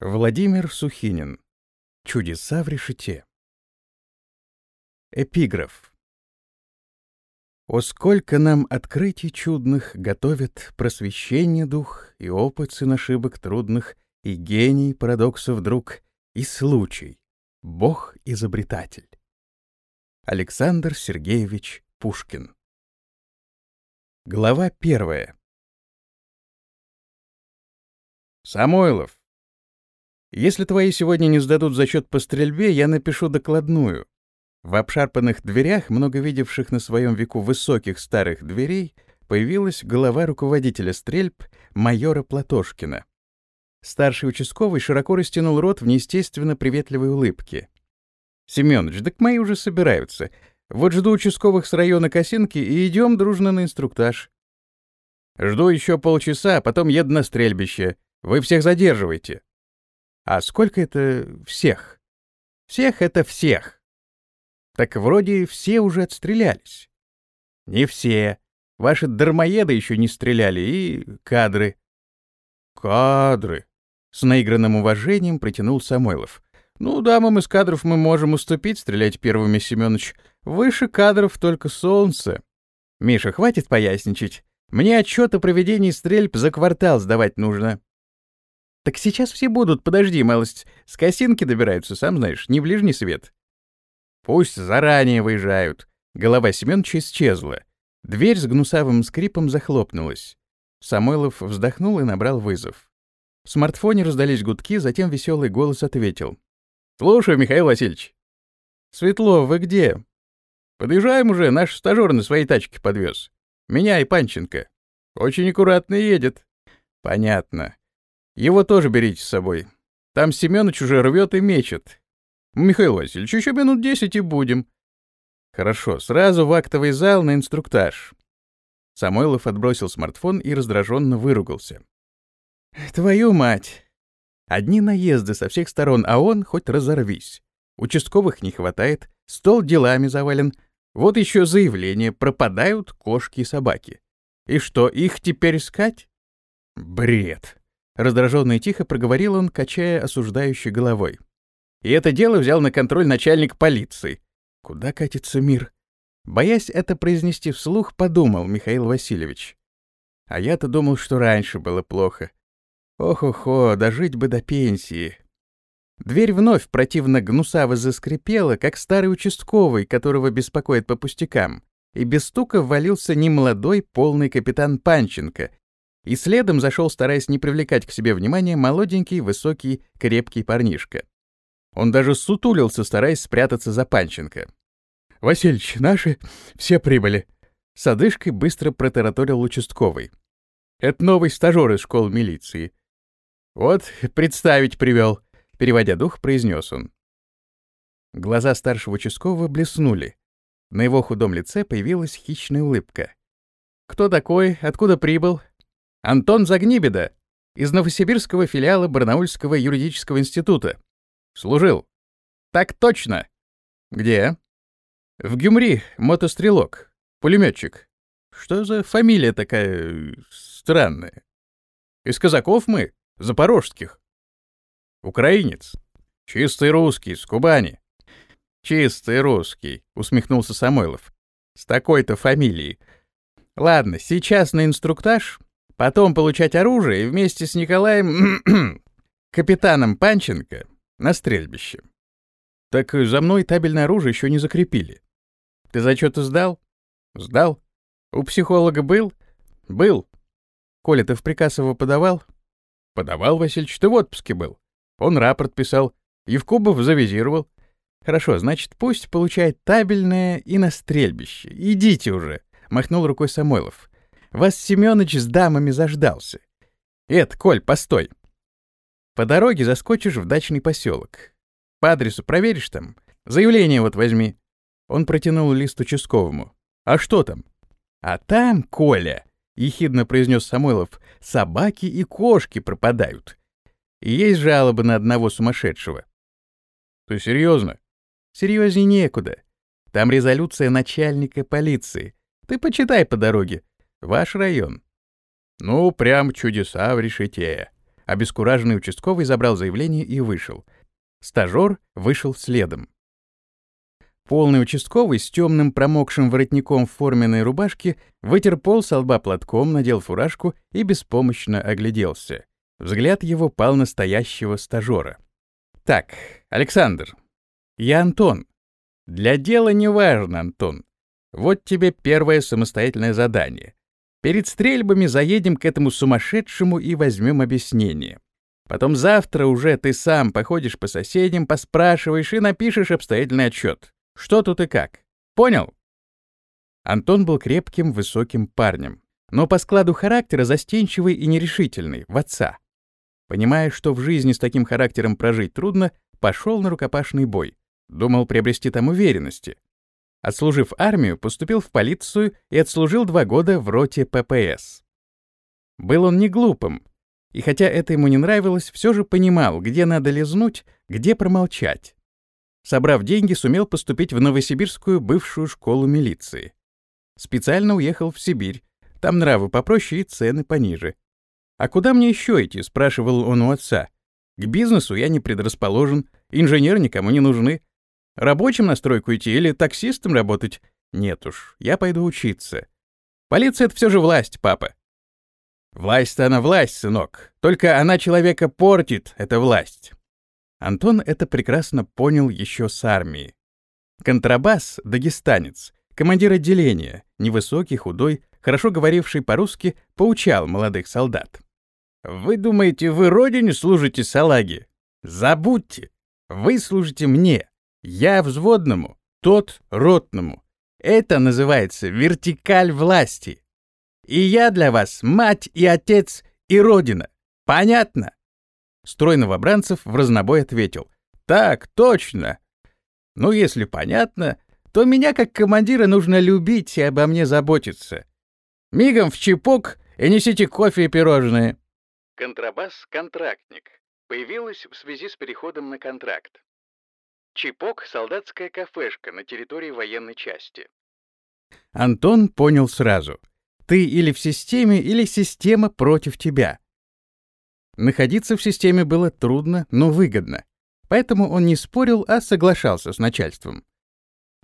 Владимир Сухинин. Чудеса в решете. Эпиграф. О, сколько нам открытий чудных готовят просвещение дух и опыт сын ошибок трудных, и гений парадоксов друг, и случай, Бог-изобретатель. Александр Сергеевич Пушкин. Глава первая. Самойлов, если твои сегодня не сдадут зачет по стрельбе, я напишу докладную. В обшарпанных дверях, много видевших на своем веку высоких старых дверей, появилась голова руководителя стрельб майора Платошкина. Старший участковый широко растянул рот в неестественно приветливой улыбке. «Семёныч, так мои уже собираются. Вот жду участковых с района Косинки и идем дружно на инструктаж. Жду еще полчаса, а потом еду на стрельбище. Вы всех задерживаете. А сколько это всех? Всех — это всех. Так вроде все уже отстрелялись. Не все. Ваши дармоеды еще не стреляли, и кадры. Кадры. С наигранным уважением протянул Самойлов. Ну, дамам из кадров мы можем уступить, стрелять первыми, Семёныч. Выше кадров только солнце. Миша, хватит поясничать. Мне отчет о проведении стрельб за квартал сдавать нужно. Так сейчас все будут, подожди, малость. С косинки добираются, сам знаешь, не ближний свет. Пусть заранее выезжают. Голова Семёныча исчезла. Дверь с гнусавым скрипом захлопнулась. Самойлов вздохнул и набрал вызов. В смартфоне раздались гудки, затем веселый голос ответил. «Слушаю, Михаил Васильевич». «Светло, вы где?» «Подъезжаем уже, наш стажёр на своей тачке подвез. Меня и Панченко. Очень аккуратно едет». «Понятно. Его тоже берите с собой. Там Семёныч уже рвет и мечет. Михаил Васильевич, еще минут десять и будем. Хорошо, сразу в актовый зал на инструктаж. Самойлов отбросил смартфон и раздраженно выругался. Твою мать! Одни наезды со всех сторон, а он хоть разорвись. Участковых не хватает, стол делами завален. Вот еще заявление, пропадают кошки и собаки. И что, их теперь искать? Бред. Раздраженно и тихо проговорил он, качая осуждающей головой. И это дело взял на контроль начальник полиции. Куда катится мир? Боясь это произнести вслух, подумал Михаил Васильевич. А я-то думал, что раньше было плохо. Ох-охо, дожить бы до пенсии. Дверь вновь противно гнусаво заскрипела, как старый участковый, которого беспокоит по пустякам, и без стука ввалился немолодой полный капитан Панченко, и следом зашел, стараясь не привлекать к себе внимания, молоденький, высокий, крепкий парнишка. Он даже сутулился, стараясь спрятаться за Панченко. «Васильич, наши все прибыли!» С одышкой быстро протараторил участковый. «Это новый стажер из школы милиции. Вот, представить привел», — переводя дух, произнес он. Глаза старшего участкового блеснули. На его худом лице появилась хищная улыбка. «Кто такой? Откуда прибыл? Антон Загнибеда из Новосибирского филиала Барнаульского юридического института. Служил. Так точно. Где? В Гюмри, мотострелок, пулеметчик. Что за фамилия такая странная? Из казаков мы, запорожских. Украинец. Чистый русский, с Кубани. Чистый русский, усмехнулся Самойлов. С такой-то фамилией. Ладно, сейчас на инструктаж потом получать оружие и вместе с Николаем, капитаном Панченко, на стрельбище. Так за мной табельное оружие еще не закрепили. Ты зачеты сдал? Сдал. У психолога был? Был. Коля, ты в приказ его подавал? Подавал, Васильевич, ты в отпуске был. Он рапорт писал. Евкубов завизировал. Хорошо, значит, пусть получает табельное и на стрельбище. Идите уже, махнул рукой Самойлов. Вас Семёныч с дамами заждался. Эд, Коль, постой. По дороге заскочишь в дачный поселок. По адресу проверишь там? Заявление вот возьми. Он протянул лист участковому. А что там? А там, Коля, ехидно произнес Самойлов, собаки и кошки пропадают. И есть жалобы на одного сумасшедшего. Ты серьезно? Серьезнее некуда. Там резолюция начальника полиции. Ты почитай по дороге. Ваш район. Ну, прям чудеса в решете. Обескураженный участковый забрал заявление и вышел. Стажер вышел следом. Полный участковый с темным промокшим воротником в форменной рубашке вытер пол со лба платком, надел фуражку и беспомощно огляделся. Взгляд его пал настоящего стажера. «Так, Александр, я Антон. Для дела не важно, Антон. Вот тебе первое самостоятельное задание. Перед стрельбами заедем к этому сумасшедшему и возьмем объяснение. Потом завтра уже ты сам походишь по соседям, поспрашиваешь и напишешь обстоятельный отчет. Что тут и как. Понял? Антон был крепким, высоким парнем, но по складу характера застенчивый и нерешительный, в отца. Понимая, что в жизни с таким характером прожить трудно, пошел на рукопашный бой. Думал приобрести там уверенности. Отслужив армию, поступил в полицию и отслужил два года в роте ППС. Был он не глупым, и хотя это ему не нравилось, все же понимал, где надо лизнуть, где промолчать. Собрав деньги, сумел поступить в Новосибирскую бывшую школу милиции. Специально уехал в Сибирь, там нравы попроще и цены пониже. «А куда мне еще идти?» — спрашивал он у отца. «К бизнесу я не предрасположен, инженер никому не нужны. Рабочим на стройку идти или таксистом работать? Нет уж, я пойду учиться. Полиция — это все же власть, папа. Власть-то она власть, сынок. Только она человека портит, эта власть. Антон это прекрасно понял еще с армии. Контрабас — дагестанец, командир отделения, невысокий, худой, хорошо говоривший по-русски, поучал молодых солдат. «Вы думаете, вы родине служите салаги? Забудьте! Вы служите мне, я взводному, тот ротному. Это называется вертикаль власти. И я для вас мать и отец и родина. Понятно? Строй новобранцев в разнобой ответил. Так, точно. Ну, если понятно, то меня как командира нужно любить и обо мне заботиться. Мигом в чепок и несите кофе и пирожные. Контрабас-контрактник. Появилась в связи с переходом на контракт. Чипок — солдатская кафешка на территории военной части. Антон понял сразу. Ты или в системе, или система против тебя. Находиться в системе было трудно, но выгодно. Поэтому он не спорил, а соглашался с начальством.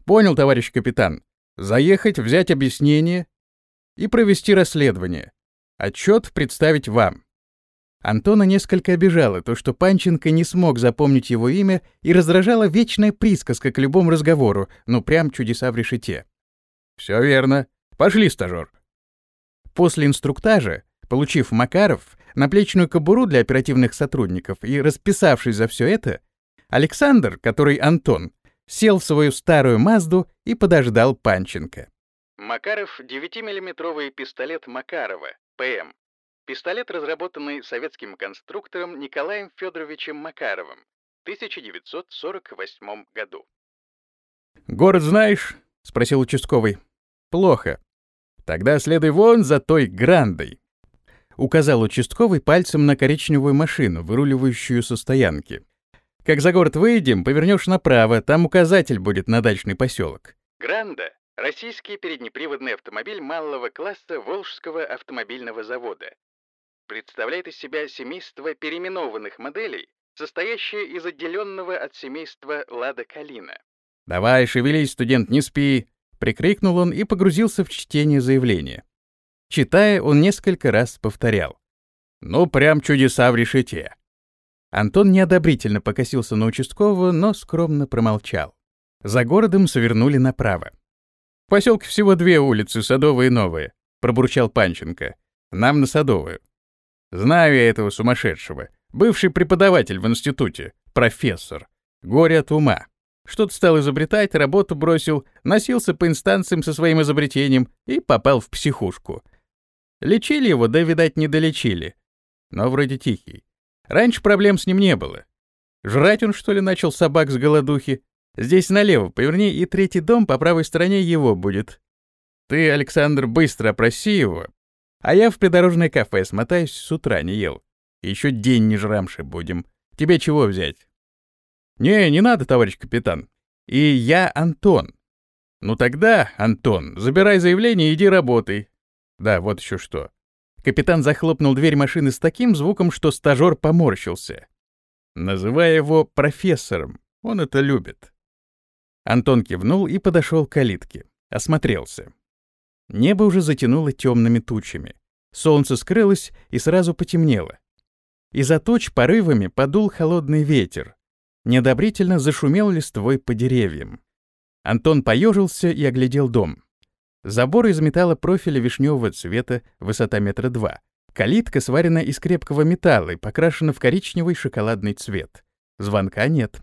Понял, товарищ капитан. Заехать, взять объяснение и провести расследование. Отчет представить вам. Антона несколько обижало то, что Панченко не смог запомнить его имя и раздражала вечная присказка к любому разговору, ну прям чудеса в решете. «Все верно. Пошли, стажер». После инструктажа, получив Макаров, наплечную кобуру для оперативных сотрудников и расписавшись за все это, Александр, который Антон, сел в свою старую Мазду и подождал Панченко. Макаров — 9-миллиметровый пистолет Макарова, ПМ, Пистолет, разработанный советским конструктором Николаем Федоровичем Макаровым в 1948 году. «Город знаешь?» — спросил участковый. «Плохо. Тогда следуй вон за той грандой». Указал участковый пальцем на коричневую машину, выруливающую со стоянки. «Как за город выйдем, повернешь направо, там указатель будет на дачный поселок». «Гранда» — российский переднеприводный автомобиль малого класса Волжского автомобильного завода, представляет из себя семейство переименованных моделей, состоящее из отделенного от семейства Лада Калина. «Давай, шевелись, студент, не спи!» — прикрикнул он и погрузился в чтение заявления. Читая, он несколько раз повторял. «Ну, прям чудеса в решете!» Антон неодобрительно покосился на участкового, но скромно промолчал. За городом свернули направо. «В поселке всего две улицы, Садовая и Новая», — пробурчал Панченко. «Нам на Садовую». Знаю я этого сумасшедшего. Бывший преподаватель в институте. Профессор. Горе от ума. Что-то стал изобретать, работу бросил, носился по инстанциям со своим изобретением и попал в психушку. Лечили его, да, видать, не долечили. Но вроде тихий. Раньше проблем с ним не было. Жрать он, что ли, начал собак с голодухи? Здесь налево поверни, и третий дом по правой стороне его будет. Ты, Александр, быстро опроси его, а я в придорожное кафе смотаюсь, с утра не ел. Еще день не жрамши будем. Тебе чего взять? Не, не надо, товарищ капитан. И я Антон. Ну тогда, Антон, забирай заявление иди работай. Да, вот еще что. Капитан захлопнул дверь машины с таким звуком, что стажер поморщился. Называя его профессором, он это любит. Антон кивнул и подошел к калитке. Осмотрелся. Небо уже затянуло темными тучами. Солнце скрылось и сразу потемнело. Из-за туч порывами подул холодный ветер. Неодобрительно зашумел листвой по деревьям. Антон поежился и оглядел дом. Забор из металла профиля вишневого цвета, высота метра два. Калитка сварена из крепкого металла и покрашена в коричневый шоколадный цвет. Звонка нет.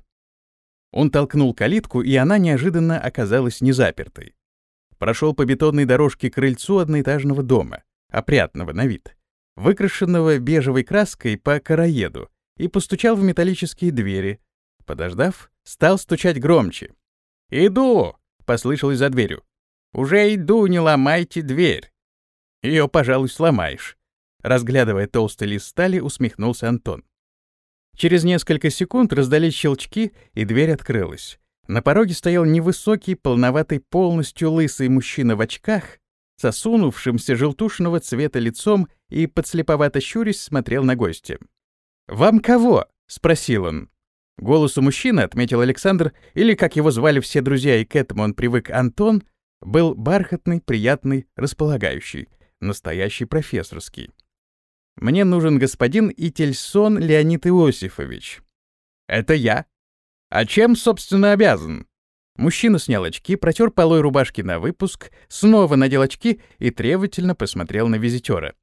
Он толкнул калитку, и она неожиданно оказалась незапертой. Прошел по бетонной дорожке к крыльцу одноэтажного дома, опрятного на вид, выкрашенного бежевой краской по короеду, и постучал в металлические двери. Подождав, стал стучать громче. «Иду!» — послышалось за дверью. «Уже иду, не ломайте дверь!» «Ее, пожалуй, сломаешь!» Разглядывая толстый лист стали, усмехнулся Антон. Через несколько секунд раздались щелчки, и дверь открылась. На пороге стоял невысокий, полноватый, полностью лысый мужчина в очках, сосунувшимся желтушного цвета лицом и, подслеповато щурясь, смотрел на гостя. «Вам кого?» — спросил он. Голосу мужчины, отметил Александр, или, как его звали все друзья, и к этому он привык, Антон, был бархатный, приятный, располагающий, настоящий профессорский. Мне нужен господин Ительсон Леонид Иосифович. Это я. А чем, собственно, обязан? Мужчина снял очки, протер полой рубашки на выпуск, снова надел очки и требовательно посмотрел на визитера.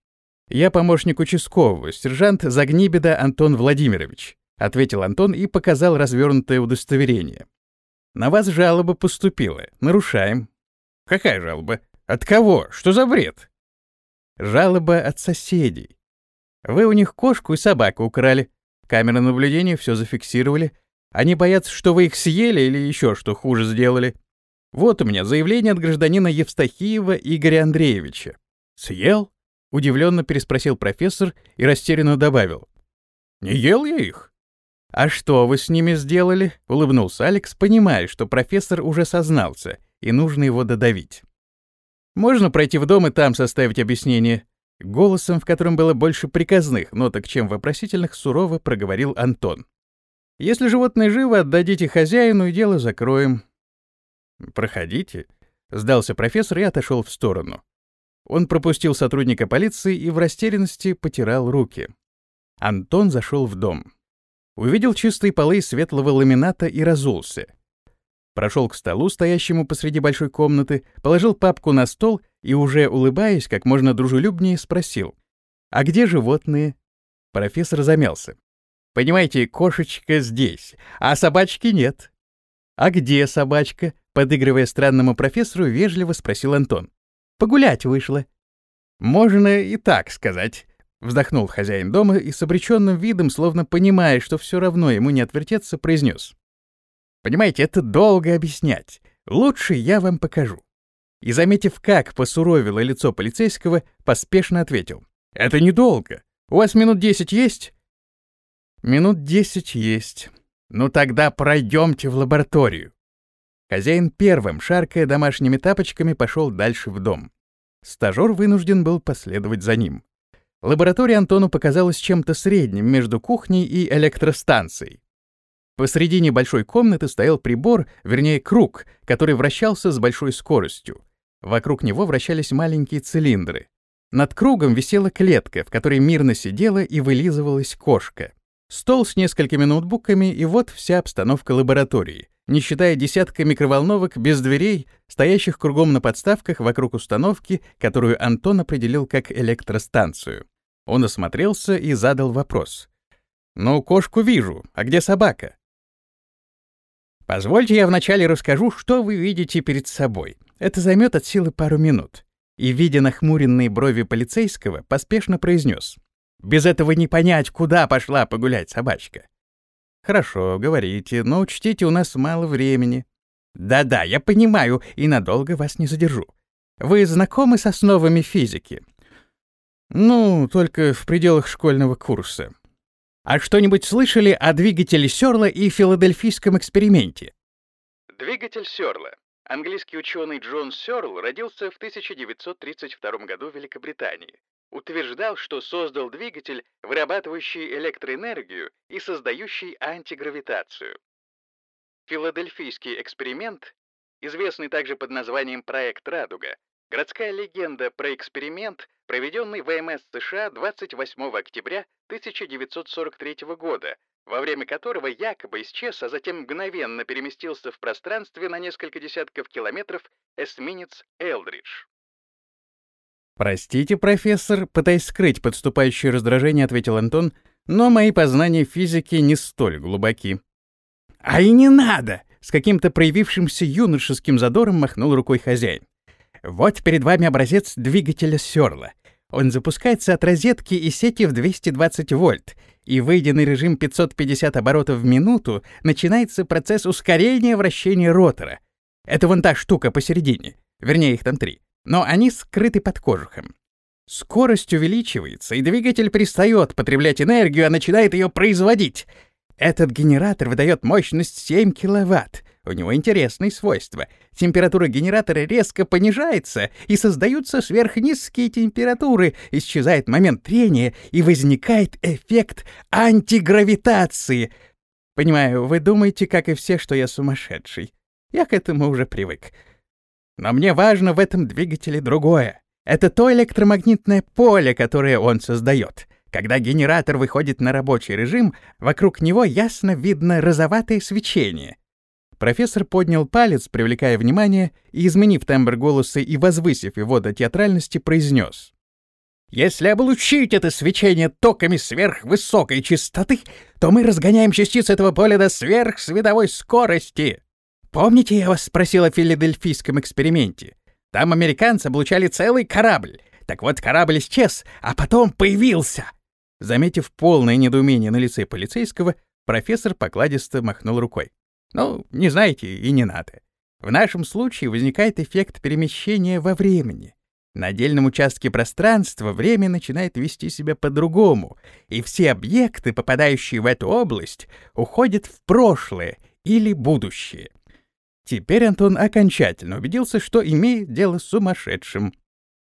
«Я помощник участкового, сержант Загнибеда Антон Владимирович», ответил Антон и показал развернутое удостоверение. «На вас жалоба поступила. Нарушаем». «Какая жалоба? От кого? Что за бред?» «Жалоба от соседей. Вы у них кошку и собаку украли. Камеры наблюдения все зафиксировали. Они боятся, что вы их съели или еще что хуже сделали. Вот у меня заявление от гражданина Евстахиева Игоря Андреевича. Съел? Удивленно переспросил профессор и растерянно добавил. Не ел я их. А что вы с ними сделали? Улыбнулся Алекс, понимая, что профессор уже сознался, и нужно его додавить. Можно пройти в дом и там составить объяснение. Голосом, в котором было больше приказных ноток, чем вопросительных, сурово проговорил Антон. «Если животное живо, отдадите хозяину, и дело закроем». «Проходите», — сдался профессор и отошел в сторону. Он пропустил сотрудника полиции и в растерянности потирал руки. Антон зашел в дом. Увидел чистые полы светлого ламината и разулся прошел к столу, стоящему посреди большой комнаты, положил папку на стол и, уже улыбаясь, как можно дружелюбнее, спросил. «А где животные?» Профессор замялся. «Понимаете, кошечка здесь, а собачки нет». «А где собачка?» Подыгрывая странному профессору, вежливо спросил Антон. «Погулять вышла». «Можно и так сказать», — вздохнул хозяин дома и с обреченным видом, словно понимая, что все равно ему не отвертеться, произнес. Понимаете, это долго объяснять. Лучше я вам покажу. И, заметив, как посуровило лицо полицейского, поспешно ответил. «Это недолго. У вас минут десять есть?» «Минут десять есть. Ну тогда пройдемте в лабораторию». Хозяин первым, шаркая домашними тапочками, пошел дальше в дом. Стажер вынужден был последовать за ним. Лаборатория Антону показалась чем-то средним между кухней и электростанцией. Посреди небольшой комнаты стоял прибор, вернее круг, который вращался с большой скоростью. Вокруг него вращались маленькие цилиндры. Над кругом висела клетка, в которой мирно сидела и вылизывалась кошка. Стол с несколькими ноутбуками, и вот вся обстановка лаборатории, не считая десятка микроволновок без дверей, стоящих кругом на подставках вокруг установки, которую Антон определил как электростанцию. Он осмотрелся и задал вопрос. «Ну, кошку вижу, а где собака?» Позвольте я вначале расскажу, что вы видите перед собой. Это займет от силы пару минут. И, видя нахмуренные брови полицейского, поспешно произнес. Без этого не понять, куда пошла погулять собачка. Хорошо, говорите, но учтите, у нас мало времени. Да-да, я понимаю, и надолго вас не задержу. Вы знакомы с основами физики? Ну, только в пределах школьного курса. А что-нибудь слышали о двигателе Сёрла и филадельфийском эксперименте? Двигатель Сёрла. Английский ученый Джон Сёрл родился в 1932 году в Великобритании. Утверждал, что создал двигатель, вырабатывающий электроэнергию и создающий антигравитацию. Филадельфийский эксперимент, известный также под названием «Проект Радуга», городская легенда про эксперимент, проведенный ВМС США 28 октября 1943 года, во время которого якобы исчез, а затем мгновенно переместился в пространстве на несколько десятков километров эсминец «Элдридж». «Простите, профессор», — пытаясь скрыть подступающее раздражение, ответил Антон, «но мои познания физики не столь глубоки». «А и не надо!» — с каким-то проявившимся юношеским задором махнул рукой хозяин. «Вот перед вами образец двигателя Сёрла. Он запускается от розетки и сети в 220 вольт, и, выйдя на режим 550 оборотов в минуту, начинается процесс ускорения вращения ротора. Это вон та штука посередине, вернее, их там три но они скрыты под кожухом. Скорость увеличивается, и двигатель перестает потреблять энергию, а начинает ее производить. Этот генератор выдает мощность 7 киловатт. У него интересные свойства. Температура генератора резко понижается, и создаются сверхнизкие температуры, исчезает момент трения, и возникает эффект антигравитации. Понимаю, вы думаете, как и все, что я сумасшедший. Я к этому уже привык. Но мне важно в этом двигателе другое. Это то электромагнитное поле, которое он создает. Когда генератор выходит на рабочий режим, вокруг него ясно видно розоватое свечение. Профессор поднял палец, привлекая внимание, и, изменив тембр голоса и возвысив его до театральности, произнес. «Если облучить это свечение токами сверхвысокой частоты, то мы разгоняем частицы этого поля до сверхсветовой скорости. Помните, я вас спросил о филадельфийском эксперименте? Там американцы облучали целый корабль. Так вот, корабль исчез, а потом появился. Заметив полное недоумение на лице полицейского, профессор покладисто махнул рукой. Ну, не знаете и не надо. В нашем случае возникает эффект перемещения во времени. На отдельном участке пространства время начинает вести себя по-другому, и все объекты, попадающие в эту область, уходят в прошлое или будущее. Теперь Антон окончательно убедился, что имеет дело с сумасшедшим.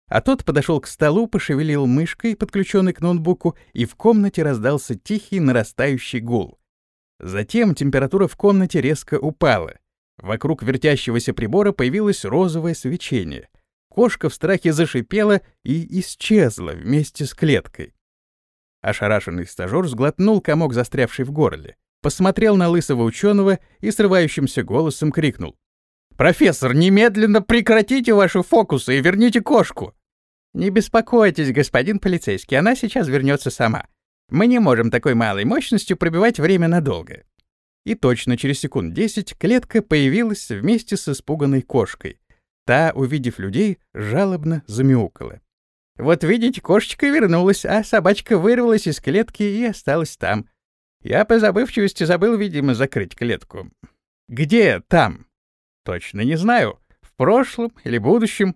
А тот подошел к столу, пошевелил мышкой, подключенной к ноутбуку, и в комнате раздался тихий нарастающий гул. Затем температура в комнате резко упала. Вокруг вертящегося прибора появилось розовое свечение. Кошка в страхе зашипела и исчезла вместе с клеткой. Ошарашенный стажёр сглотнул комок, застрявший в горле посмотрел на лысого ученого и срывающимся голосом крикнул. «Профессор, немедленно прекратите ваши фокусы и верните кошку!» «Не беспокойтесь, господин полицейский, она сейчас вернется сама. Мы не можем такой малой мощностью пробивать время надолго». И точно через секунд десять клетка появилась вместе с испуганной кошкой. Та, увидев людей, жалобно замяукала. «Вот видите, кошечка вернулась, а собачка вырвалась из клетки и осталась там. Я по забывчивости забыл, видимо, закрыть клетку. Где там? Точно не знаю. В прошлом или будущем.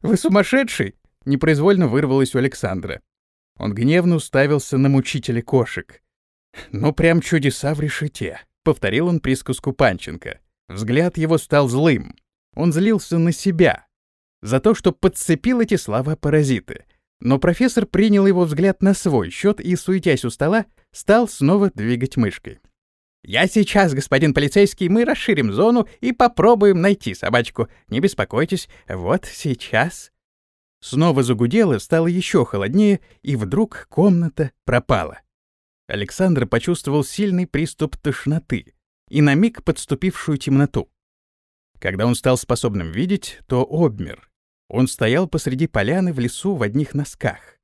Вы сумасшедший? Непроизвольно вырвалось у Александра. Он гневно уставился на мучителя кошек. «Ну, прям чудеса в решете», — повторил он присказку Панченко. Взгляд его стал злым. Он злился на себя. За то, что подцепил эти слова-паразиты. Но профессор принял его взгляд на свой счет и, суетясь у стола, стал снова двигать мышкой. «Я сейчас, господин полицейский, мы расширим зону и попробуем найти собачку. Не беспокойтесь, вот сейчас». Снова загудело, стало еще холоднее, и вдруг комната пропала. Александр почувствовал сильный приступ тошноты и на миг подступившую темноту. Когда он стал способным видеть, то обмер. Он стоял посреди поляны в лесу в одних носках.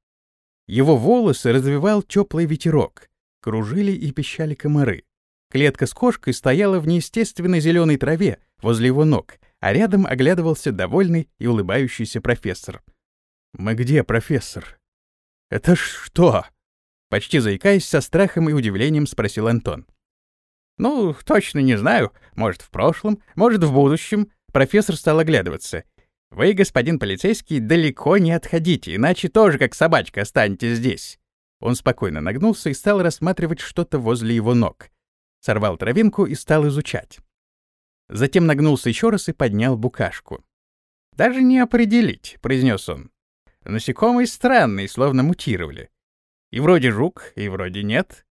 Его волосы развивал теплый ветерок, кружили и пищали комары. Клетка с кошкой стояла в неестественной зеленой траве возле его ног, а рядом оглядывался довольный и улыбающийся профессор. «Мы где, профессор?» «Это что?» Почти заикаясь, со страхом и удивлением спросил Антон. «Ну, точно не знаю. Может, в прошлом, может, в будущем». Профессор стал оглядываться. «Вы, господин полицейский, далеко не отходите, иначе тоже как собачка останетесь здесь». Он спокойно нагнулся и стал рассматривать что-то возле его ног. Сорвал травинку и стал изучать. Затем нагнулся еще раз и поднял букашку. «Даже не определить», — произнес он. Насекомые странные, словно мутировали. И вроде жук, и вроде нет.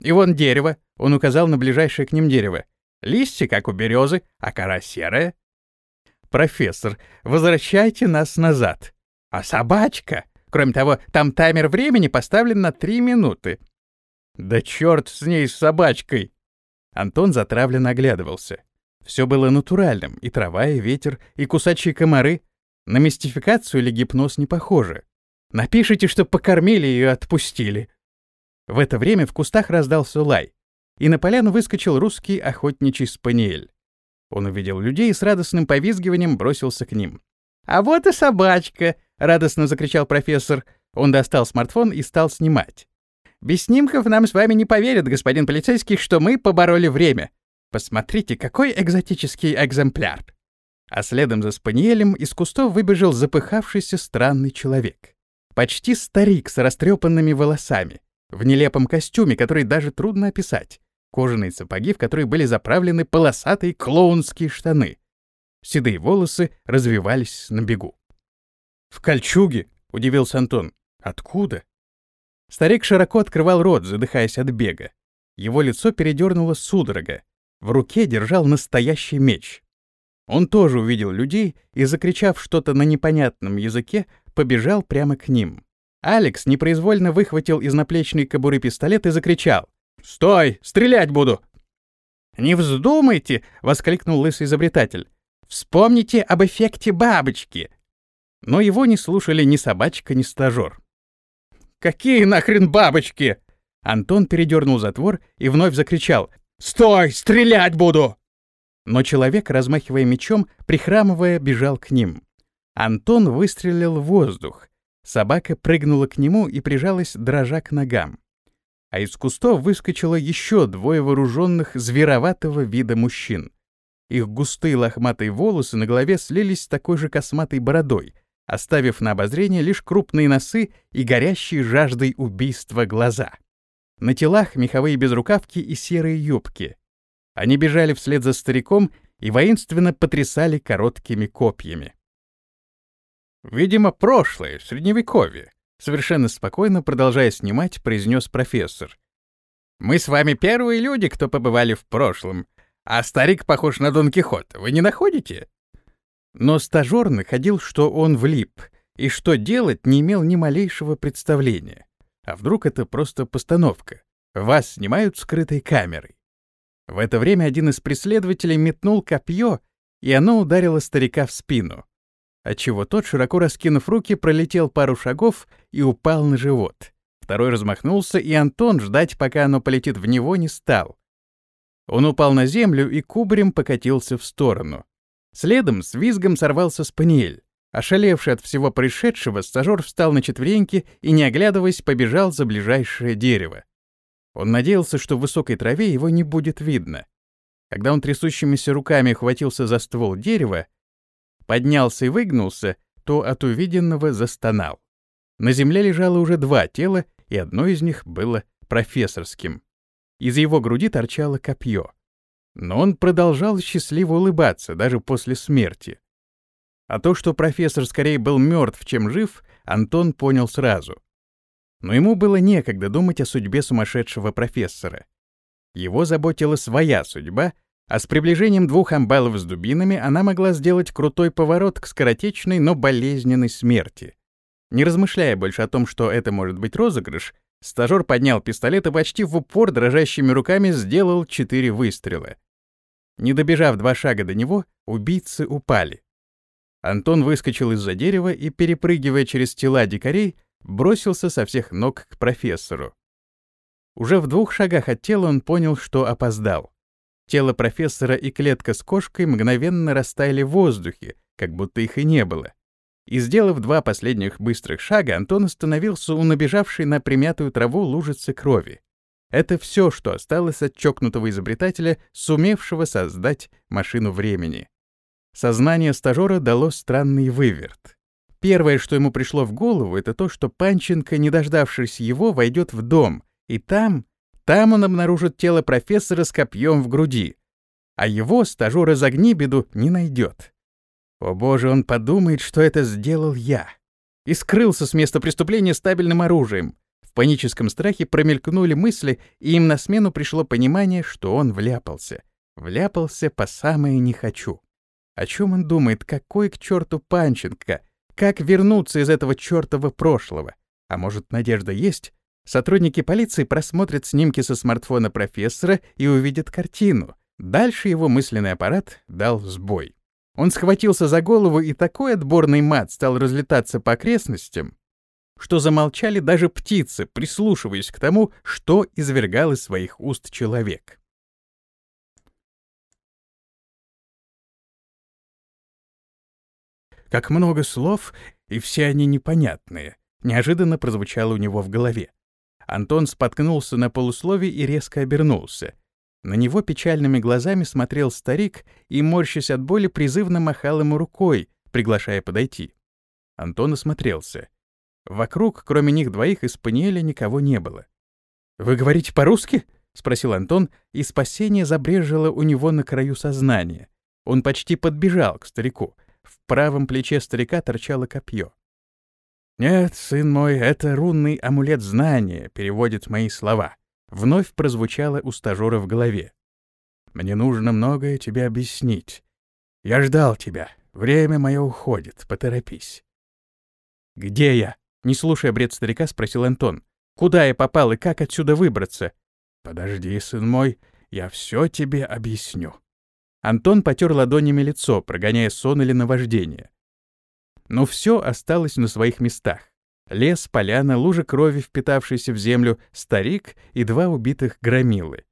И вон дерево, он указал на ближайшее к ним дерево. Листья, как у березы, а кора серая. Профессор, возвращайте нас назад. А собачка? Кроме того, там таймер времени поставлен на три минуты. Да черт с ней, с собачкой! Антон затравленно оглядывался. Все было натуральным, и трава, и ветер, и кусачие комары. На мистификацию или гипноз не похоже. Напишите, что покормили ее и отпустили. В это время в кустах раздался лай, и на поляну выскочил русский охотничий спаниель. Он увидел людей и с радостным повизгиванием бросился к ним. «А вот и собачка!» — радостно закричал профессор. Он достал смартфон и стал снимать. «Без снимков нам с вами не поверят, господин полицейский, что мы побороли время. Посмотрите, какой экзотический экземпляр!» А следом за спаниелем из кустов выбежал запыхавшийся странный человек. Почти старик с растрепанными волосами, в нелепом костюме, который даже трудно описать, кожаные сапоги, в которые были заправлены полосатые клоунские штаны. Седые волосы развивались на бегу. «В кольчуге?» — удивился Антон. «Откуда?» Старик широко открывал рот, задыхаясь от бега. Его лицо передернуло судорога. В руке держал настоящий меч. Он тоже увидел людей и, закричав что-то на непонятном языке, побежал прямо к ним. Алекс непроизвольно выхватил из наплечной кобуры пистолет и закричал. «Стой! Стрелять буду!» «Не вздумайте!» — воскликнул лысый изобретатель. «Вспомните об эффекте бабочки!» Но его не слушали ни собачка, ни стажер. «Какие нахрен бабочки?» Антон передернул затвор и вновь закричал. «Стой! Стрелять буду!» Но человек, размахивая мечом, прихрамывая, бежал к ним. Антон выстрелил в воздух. Собака прыгнула к нему и прижалась, дрожа к ногам. А из кустов выскочило еще двое вооруженных звероватого вида мужчин. Их густые лохматые волосы на голове слились с такой же косматой бородой, оставив на обозрение лишь крупные носы и горящие жаждой убийства глаза. На телах меховые безрукавки и серые юбки. Они бежали вслед за стариком и воинственно потрясали короткими копьями. «Видимо, прошлое, средневековье», — совершенно спокойно, продолжая снимать, произнес профессор. «Мы с вами первые люди, кто побывали в прошлом, а старик похож на Дон Кихота, вы не находите?» Но стажер находил, что он влип, и что делать не имел ни малейшего представления. А вдруг это просто постановка? Вас снимают скрытой камерой. В это время один из преследователей метнул копье, и оно ударило старика в спину отчего тот, широко раскинув руки, пролетел пару шагов и упал на живот. Второй размахнулся, и Антон ждать, пока оно полетит в него, не стал. Он упал на землю и кубарем покатился в сторону. Следом с визгом сорвался спаниель. Ошалевший от всего происшедшего, стажер встал на четвереньки и, не оглядываясь, побежал за ближайшее дерево. Он надеялся, что в высокой траве его не будет видно. Когда он трясущимися руками хватился за ствол дерева, поднялся и выгнулся, то от увиденного застонал. На земле лежало уже два тела, и одно из них было профессорским. Из его груди торчало копье. Но он продолжал счастливо улыбаться, даже после смерти. А то, что профессор скорее был мертв, чем жив, Антон понял сразу. Но ему было некогда думать о судьбе сумасшедшего профессора. Его заботила своя судьба, а с приближением двух амбалов с дубинами она могла сделать крутой поворот к скоротечной, но болезненной смерти. Не размышляя больше о том, что это может быть розыгрыш, стажер поднял пистолет и почти в упор дрожащими руками сделал четыре выстрела. Не добежав два шага до него, убийцы упали. Антон выскочил из-за дерева и, перепрыгивая через тела дикарей, бросился со всех ног к профессору. Уже в двух шагах от тела он понял, что опоздал. Тело профессора и клетка с кошкой мгновенно растаяли в воздухе, как будто их и не было. И сделав два последних быстрых шага, Антон остановился у набежавшей на примятую траву лужицы крови. Это все, что осталось от чокнутого изобретателя, сумевшего создать машину времени. Сознание стажера дало странный выверт. Первое, что ему пришло в голову, это то, что Панченко, не дождавшись его, войдет в дом, и там там он обнаружит тело профессора с копьем в груди, а его стажер из Огнибеду не найдет. О боже, он подумает, что это сделал я. и скрылся с места преступления стабильным оружием. В паническом страхе промелькнули мысли, и им на смену пришло понимание, что он вляпался. Вляпался по самое «не хочу». О чем он думает? Какой к черту Панченко? Как вернуться из этого чертова прошлого? А может, надежда есть? Сотрудники полиции просмотрят снимки со смартфона профессора и увидят картину. Дальше его мысленный аппарат дал сбой. Он схватился за голову, и такой отборный мат стал разлетаться по окрестностям, что замолчали даже птицы, прислушиваясь к тому, что извергал из своих уст человек. Как много слов, и все они непонятные, неожиданно прозвучало у него в голове. Антон споткнулся на полуслове и резко обернулся. На него печальными глазами смотрел старик и, морщась от боли, призывно махал ему рукой, приглашая подойти. Антон осмотрелся. Вокруг, кроме них двоих, из Паниэля никого не было. «Вы говорите по-русски?» — спросил Антон, и спасение забрежило у него на краю сознания. Он почти подбежал к старику. В правом плече старика торчало копье. «Нет, сын мой, это рунный амулет знания», — переводит мои слова. Вновь прозвучало у стажера в голове. «Мне нужно многое тебе объяснить. Я ждал тебя. Время мое уходит. Поторопись». «Где я?» — не слушая бред старика, спросил Антон. «Куда я попал и как отсюда выбраться?» «Подожди, сын мой, я все тебе объясню». Антон потер ладонями лицо, прогоняя сон или наваждение. Но все осталось на своих местах. Лес, поляна, лужа крови, впитавшейся в землю, старик и два убитых громилы.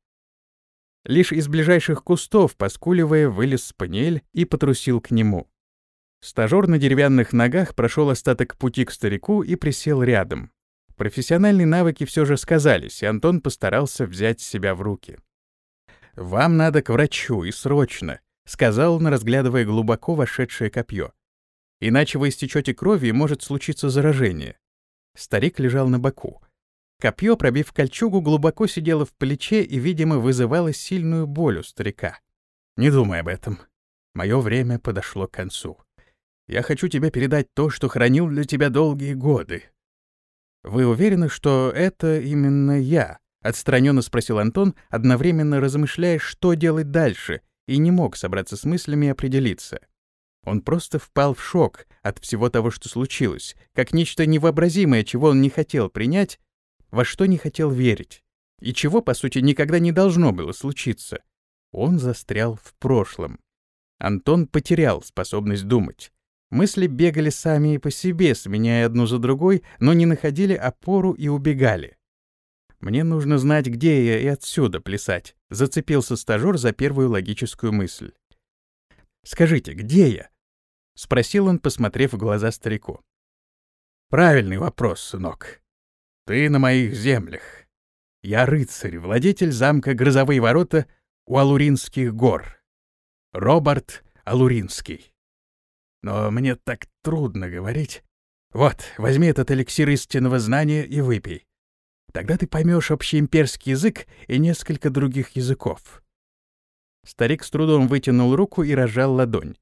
Лишь из ближайших кустов, поскуливая, вылез спаниель и потрусил к нему. Стажер на деревянных ногах прошел остаток пути к старику и присел рядом. Профессиональные навыки все же сказались, и Антон постарался взять себя в руки. «Вам надо к врачу, и срочно», — сказал он, разглядывая глубоко вошедшее копье. «Иначе вы истечете крови, и может случиться заражение». Старик лежал на боку. Копье, пробив кольчугу, глубоко сидело в плече и, видимо, вызывало сильную боль у старика. «Не думай об этом. Мое время подошло к концу. Я хочу тебе передать то, что хранил для тебя долгие годы». «Вы уверены, что это именно я?» — отстраненно спросил Антон, одновременно размышляя, что делать дальше, и не мог собраться с мыслями и определиться. Он просто впал в шок от всего того, что случилось, как нечто невообразимое, чего он не хотел принять, во что не хотел верить, и чего, по сути, никогда не должно было случиться. Он застрял в прошлом. Антон потерял способность думать. Мысли бегали сами и по себе, сменяя одну за другой, но не находили опору и убегали. Мне нужно знать, где я, и отсюда плясать. Зацепился стажёр за первую логическую мысль. «Скажите, где я?» — спросил он, посмотрев в глаза старику. «Правильный вопрос, сынок. Ты на моих землях. Я рыцарь, владетель замка Грозовые ворота у Алуринских гор. Роберт Алуринский. Но мне так трудно говорить. Вот, возьми этот эликсир истинного знания и выпей. Тогда ты поймешь общеимперский язык и несколько других языков. Старик с трудом вытянул руку и разжал ладонь.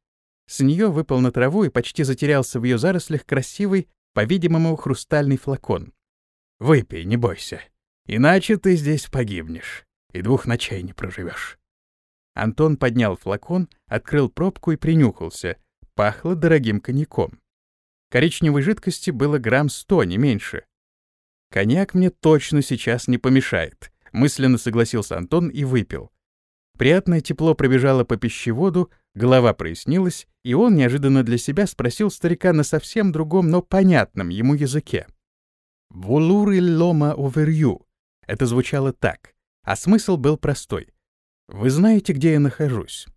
С нее выпал на траву и почти затерялся в ее зарослях красивый, по-видимому, хрустальный флакон. «Выпей, не бойся. Иначе ты здесь погибнешь и двух ночей не проживешь». Антон поднял флакон, открыл пробку и принюхался. Пахло дорогим коньяком. Коричневой жидкости было грамм сто, не меньше. Коньяк мне точно сейчас не помешает, мысленно согласился Антон и выпил. Приятное тепло пробежало по пищеводу, голова прояснилась, и он неожиданно для себя спросил старика на совсем другом, но понятном ему языке. «Вулури лома оверью». Это звучало так, а смысл был простой. «Вы знаете, где я нахожусь?»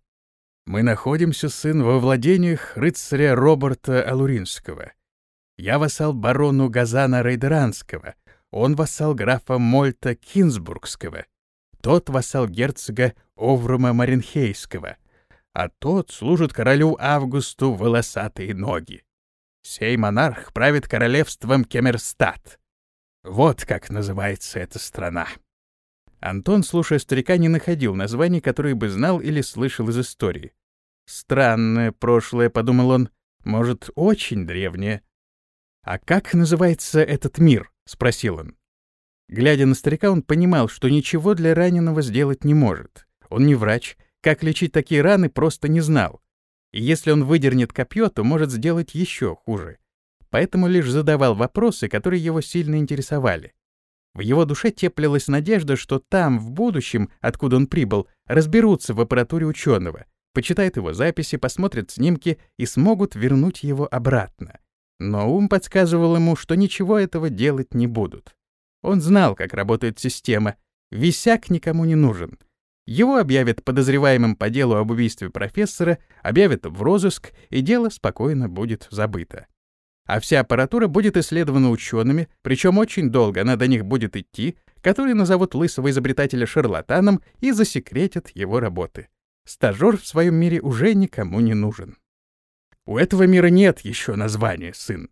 «Мы находимся, сын, во владениях рыцаря Роберта Алуринского. Я вассал барону Газана Рейдеранского, он вассал графа Мольта Кинсбургского, тот вассал герцога Оврума Маринхейского, а тот служит королю Августу волосатые ноги. Сей монарх правит королевством Кемерстат. Вот как называется эта страна. Антон, слушая старика, не находил названий, которые бы знал или слышал из истории. «Странное прошлое», — подумал он, — «может, очень древнее». «А как называется этот мир?» — спросил он. Глядя на старика, он понимал, что ничего для раненого сделать не может. Он не врач, как лечить такие раны просто не знал. И если он выдернет копье, то может сделать еще хуже. Поэтому лишь задавал вопросы, которые его сильно интересовали. В его душе теплилась надежда, что там, в будущем, откуда он прибыл, разберутся в аппаратуре ученого, почитают его записи, посмотрят снимки и смогут вернуть его обратно. Но ум подсказывал ему, что ничего этого делать не будут. Он знал, как работает система. Висяк никому не нужен. Его объявят подозреваемым по делу об убийстве профессора, объявят в розыск, и дело спокойно будет забыто. А вся аппаратура будет исследована учеными, причем очень долго она до них будет идти, которые назовут лысого изобретателя шарлатаном и засекретят его работы. Стажер в своем мире уже никому не нужен. У этого мира нет еще названия «сын».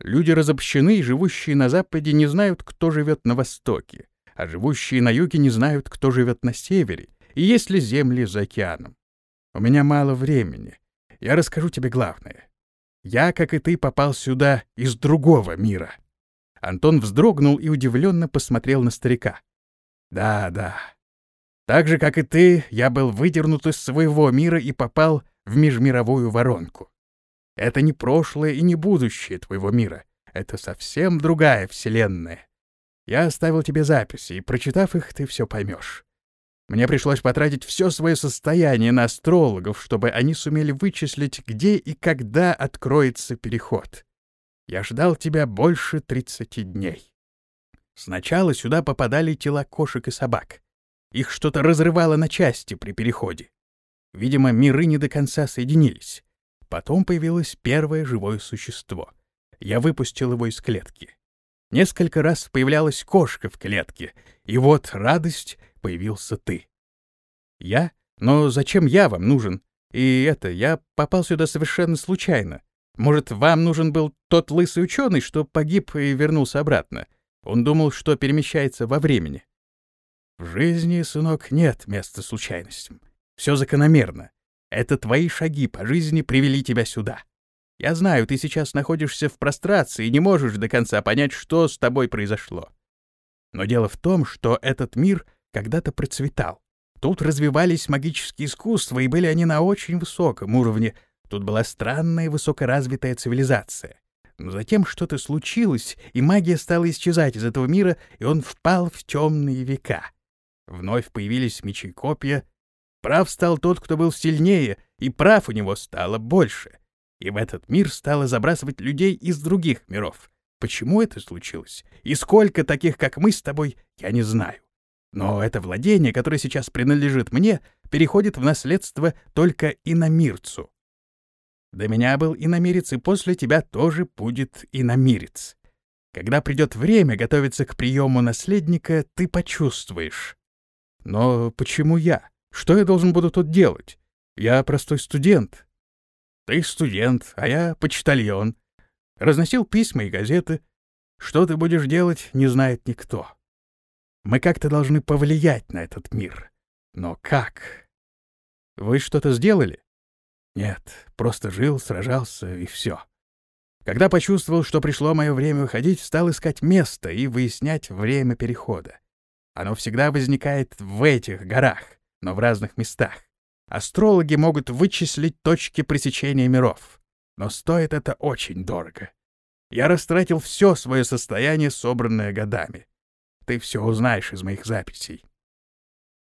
Люди разобщены, и живущие на Западе не знают, кто живет на Востоке, а живущие на Юге не знают, кто живет на Севере, и есть ли земли за океаном. У меня мало времени. Я расскажу тебе главное. Я, как и ты, попал сюда из другого мира. Антон вздрогнул и удивленно посмотрел на старика. Да, да. Так же, как и ты, я был выдернут из своего мира и попал в межмировую воронку. Это не прошлое и не будущее твоего мира. Это совсем другая вселенная. Я оставил тебе записи, и, прочитав их, ты все поймешь. Мне пришлось потратить все свое состояние на астрологов, чтобы они сумели вычислить, где и когда откроется переход. Я ждал тебя больше 30 дней. Сначала сюда попадали тела кошек и собак. Их что-то разрывало на части при переходе. Видимо, миры не до конца соединились. Потом появилось первое живое существо. Я выпустил его из клетки. Несколько раз появлялась кошка в клетке, и вот радость появился ты. Я? Но зачем я вам нужен? И это, я попал сюда совершенно случайно. Может, вам нужен был тот лысый ученый, что погиб и вернулся обратно? Он думал, что перемещается во времени. В жизни, сынок, нет места случайностям. Все закономерно. Это твои шаги по жизни привели тебя сюда. Я знаю, ты сейчас находишься в прострации и не можешь до конца понять, что с тобой произошло. Но дело в том, что этот мир когда-то процветал. Тут развивались магические искусства, и были они на очень высоком уровне. Тут была странная высокоразвитая цивилизация. Но затем что-то случилось, и магия стала исчезать из этого мира, и он впал в темные века. Вновь появились мечи и копья, Прав стал тот, кто был сильнее, и прав у него стало больше. И в этот мир стало забрасывать людей из других миров. Почему это случилось? И сколько таких, как мы с тобой, я не знаю. Но это владение, которое сейчас принадлежит мне, переходит в наследство только иномирцу. До меня был иномирец, и после тебя тоже будет иномирец. Когда придет время готовиться к приему наследника, ты почувствуешь. Но почему я? Что я должен буду тут делать? Я простой студент. Ты студент, а я почтальон. Разносил письма и газеты. Что ты будешь делать, не знает никто. Мы как-то должны повлиять на этот мир. Но как? Вы что-то сделали? Нет, просто жил, сражался и все. Когда почувствовал, что пришло мое время выходить, стал искать место и выяснять время перехода. Оно всегда возникает в этих горах но в разных местах. Астрологи могут вычислить точки пресечения миров, но стоит это очень дорого. Я растратил все свое состояние, собранное годами. Ты все узнаешь из моих записей.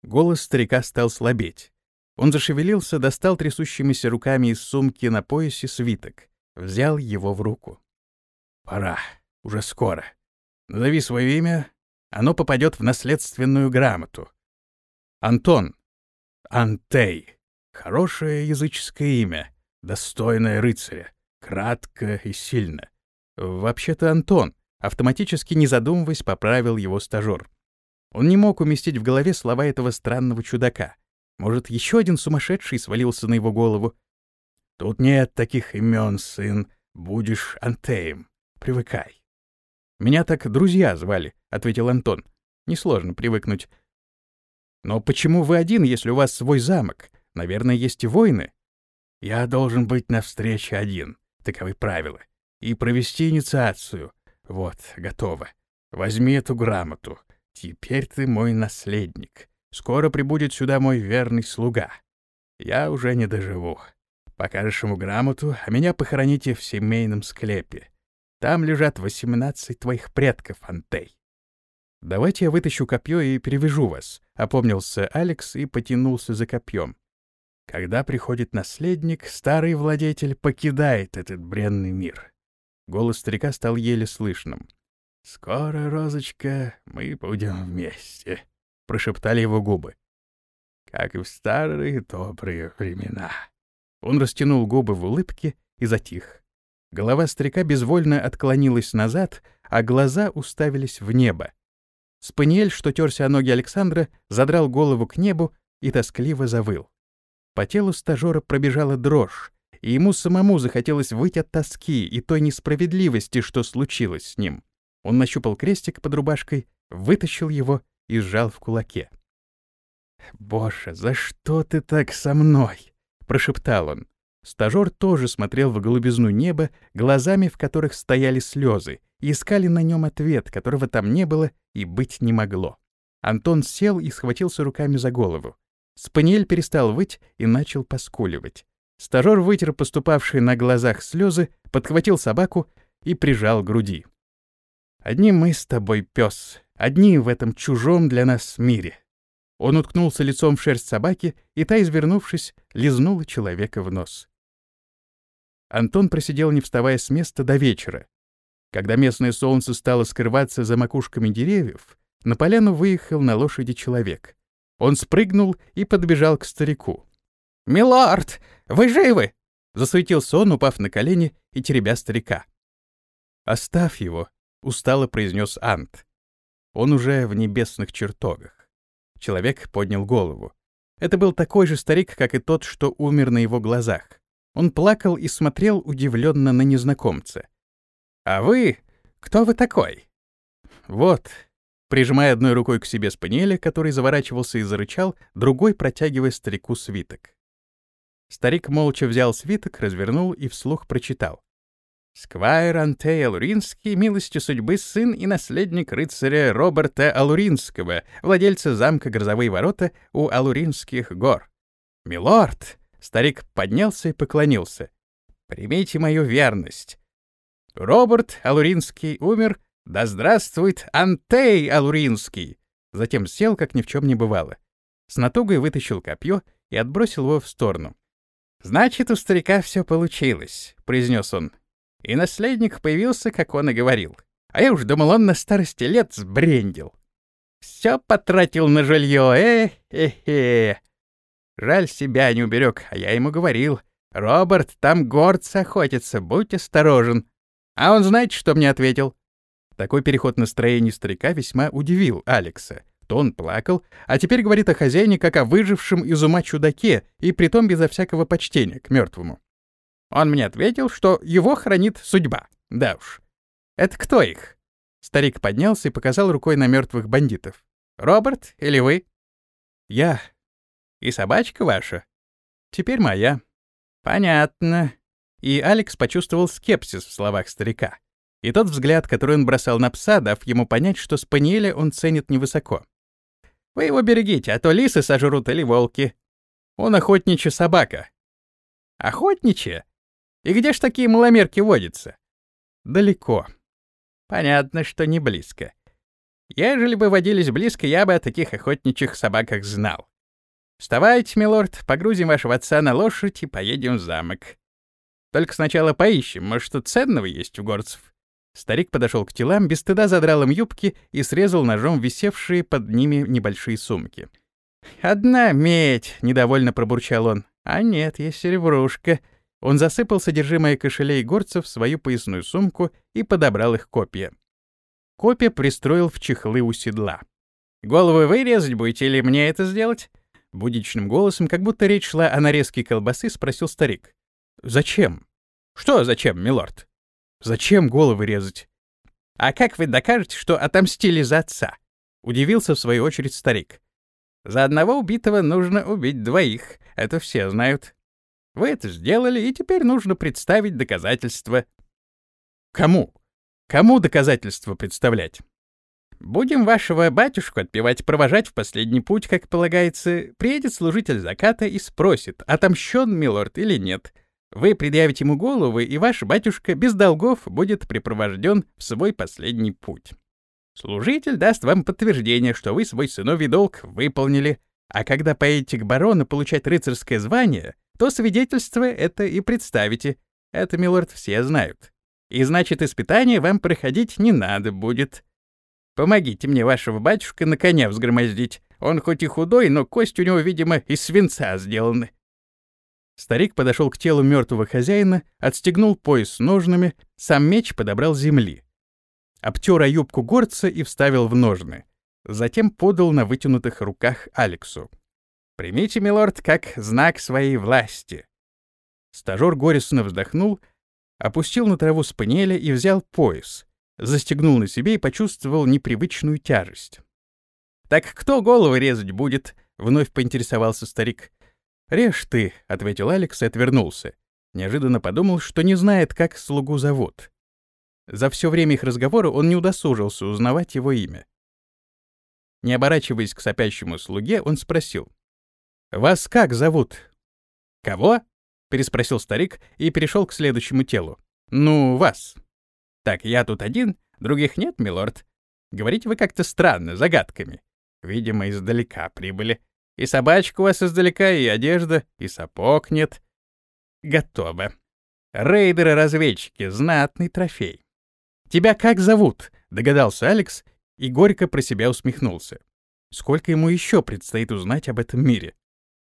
Голос старика стал слабеть. Он зашевелился, достал трясущимися руками из сумки на поясе свиток, взял его в руку. «Пора. Уже скоро. Назови свое имя. Оно попадет в наследственную грамоту. Антон, Антей. Хорошее языческое имя, достойное рыцаря, кратко и сильно. Вообще-то Антон, автоматически не задумываясь, поправил его стажер. Он не мог уместить в голове слова этого странного чудака. Может, еще один сумасшедший свалился на его голову? Тут нет таких имен, сын. Будешь Антеем. Привыкай. Меня так друзья звали, — ответил Антон. Несложно привыкнуть. Но почему вы один, если у вас свой замок? Наверное, есть и воины. Я должен быть на встрече один. Таковы правила. и провести инициацию. Вот, готово. Возьми эту грамоту. Теперь ты мой наследник. Скоро прибудет сюда мой верный слуга. Я уже не доживу. Покажешь ему грамоту, а меня похороните в семейном склепе. Там лежат восемнадцать твоих предков, Антей. Давайте я вытащу копье и перевяжу вас, — опомнился Алекс и потянулся за копьем. Когда приходит наследник, старый владетель покидает этот бренный мир. Голос старика стал еле слышным. «Скоро, Розочка, мы будем вместе», — прошептали его губы. «Как и в старые добрые времена». Он растянул губы в улыбке и затих. Голова старика безвольно отклонилась назад, а глаза уставились в небо. Спаниель, что терся о ноги Александра, задрал голову к небу и тоскливо завыл. По телу стажера пробежала дрожь, и ему самому захотелось выйти от тоски и той несправедливости, что случилось с ним. Он нащупал крестик под рубашкой, вытащил его и сжал в кулаке. «Боже, за что ты так со мной?» — прошептал он. Стажер тоже смотрел в голубизну неба, глазами в которых стояли слезы, и искали на нем ответ, которого там не было и быть не могло. Антон сел и схватился руками за голову. Спаниель перестал выть и начал поскуливать. Стажер вытер поступавшие на глазах слезы, подхватил собаку и прижал к груди. «Одни мы с тобой, пес, одни в этом чужом для нас мире. Он уткнулся лицом в шерсть собаки, и та, извернувшись, лизнула человека в нос. Антон просидел, не вставая с места, до вечера. Когда местное солнце стало скрываться за макушками деревьев, на поляну выехал на лошади человек. Он спрыгнул и подбежал к старику. «Милорд, вы живы?» — засуетился он, упав на колени и теребя старика. «Оставь его», — устало произнес Ант. Он уже в небесных чертогах. Человек поднял голову. Это был такой же старик, как и тот, что умер на его глазах. Он плакал и смотрел удивленно на незнакомца. «А вы? Кто вы такой?» «Вот», прижимая одной рукой к себе спаниеля, который заворачивался и зарычал, другой протягивая старику свиток. Старик молча взял свиток, развернул и вслух прочитал. Сквайр Антей Алуринский, милостью судьбы, сын и наследник рыцаря Роберта Алуринского, владельца замка Грозовые ворота у Алуринских гор. «Милорд!» — старик поднялся и поклонился. «Примите мою верность. Роберт Алуринский умер, да здравствует Антей Алуринский!» Затем сел, как ни в чем не бывало. С натугой вытащил копье и отбросил его в сторону. «Значит, у старика все получилось», — произнес он. И наследник появился, как он и говорил. А я уж думал, он на старости лет сбрендил. Все потратил на жилье, э-хе-хе. Жаль, себя не уберег, а я ему говорил. «Роберт, там горцы охотятся, будь осторожен». А он знаете, что мне ответил? Такой переход настроения старика весьма удивил Алекса. То он плакал, а теперь говорит о хозяине как о выжившем из ума чудаке, и притом безо всякого почтения к мертвому. Он мне ответил, что его хранит судьба. Да уж. Это кто их? Старик поднялся и показал рукой на мертвых бандитов. Роберт или вы? Я. И собачка ваша? Теперь моя. Понятно. И Алекс почувствовал скепсис в словах старика. И тот взгляд, который он бросал на пса, дав ему понять, что спаниеля он ценит невысоко. Вы его берегите, а то лисы сожрут или волки. Он охотничья собака. Охотничья? И где ж такие маломерки водятся? Далеко. Понятно, что не близко. Ежели бы водились близко, я бы о таких охотничьих собаках знал. Вставайте, милорд, погрузим вашего отца на лошадь и поедем в замок. Только сначала поищем, может, что ценного есть у горцев. Старик подошел к телам, без стыда задрал им юбки и срезал ножом висевшие под ними небольшие сумки. «Одна медь!» — недовольно пробурчал он. «А нет, есть серебрушка. Он засыпал содержимое кошелей горцев в свою поясную сумку и подобрал их копья. Копья пристроил в чехлы у седла. «Головы вы резать будете или мне это сделать?» Будичным голосом, как будто речь шла о нарезке колбасы, спросил старик. «Зачем?» «Что зачем, милорд?» «Зачем головы резать?» «А как вы докажете, что отомстили за отца?» Удивился в свою очередь старик. «За одного убитого нужно убить двоих, это все знают». Вы это сделали, и теперь нужно представить доказательства. Кому? Кому доказательства представлять? Будем вашего батюшку отпевать, провожать в последний путь, как полагается. Приедет служитель заката и спросит, отомщен милорд или нет. Вы предъявите ему головы, и ваш батюшка без долгов будет припровожден в свой последний путь. Служитель даст вам подтверждение, что вы свой сыновий долг выполнили, а когда поедете к барону получать рыцарское звание, то свидетельство это и представите. Это, милорд, все знают. И значит, испытание вам проходить не надо будет. Помогите мне вашего батюшка на коня взгромоздить. Он хоть и худой, но кость у него, видимо, из свинца сделаны. Старик подошел к телу мертвого хозяина, отстегнул пояс с ножными, сам меч подобрал земли. Обтер о юбку горца и вставил в ножны. Затем подал на вытянутых руках Алексу. «Примите, милорд, как знак своей власти». Стажер горестно вздохнул, опустил на траву спаниеля и взял пояс, застегнул на себе и почувствовал непривычную тяжесть. «Так кто головы резать будет?» — вновь поинтересовался старик. «Режь ты», — ответил Алекс и отвернулся. Неожиданно подумал, что не знает, как слугу зовут. За все время их разговора он не удосужился узнавать его имя. Не оборачиваясь к сопящему слуге, он спросил. «Вас как зовут?» «Кого?» — переспросил старик и перешел к следующему телу. «Ну, вас». «Так, я тут один, других нет, милорд. Говорите вы как-то странно, загадками. Видимо, издалека прибыли. И собачка у вас издалека, и одежда, и сапог нет. Готово. Рейдеры-разведчики, знатный трофей. «Тебя как зовут?» — догадался Алекс и горько про себя усмехнулся. Сколько ему еще предстоит узнать об этом мире?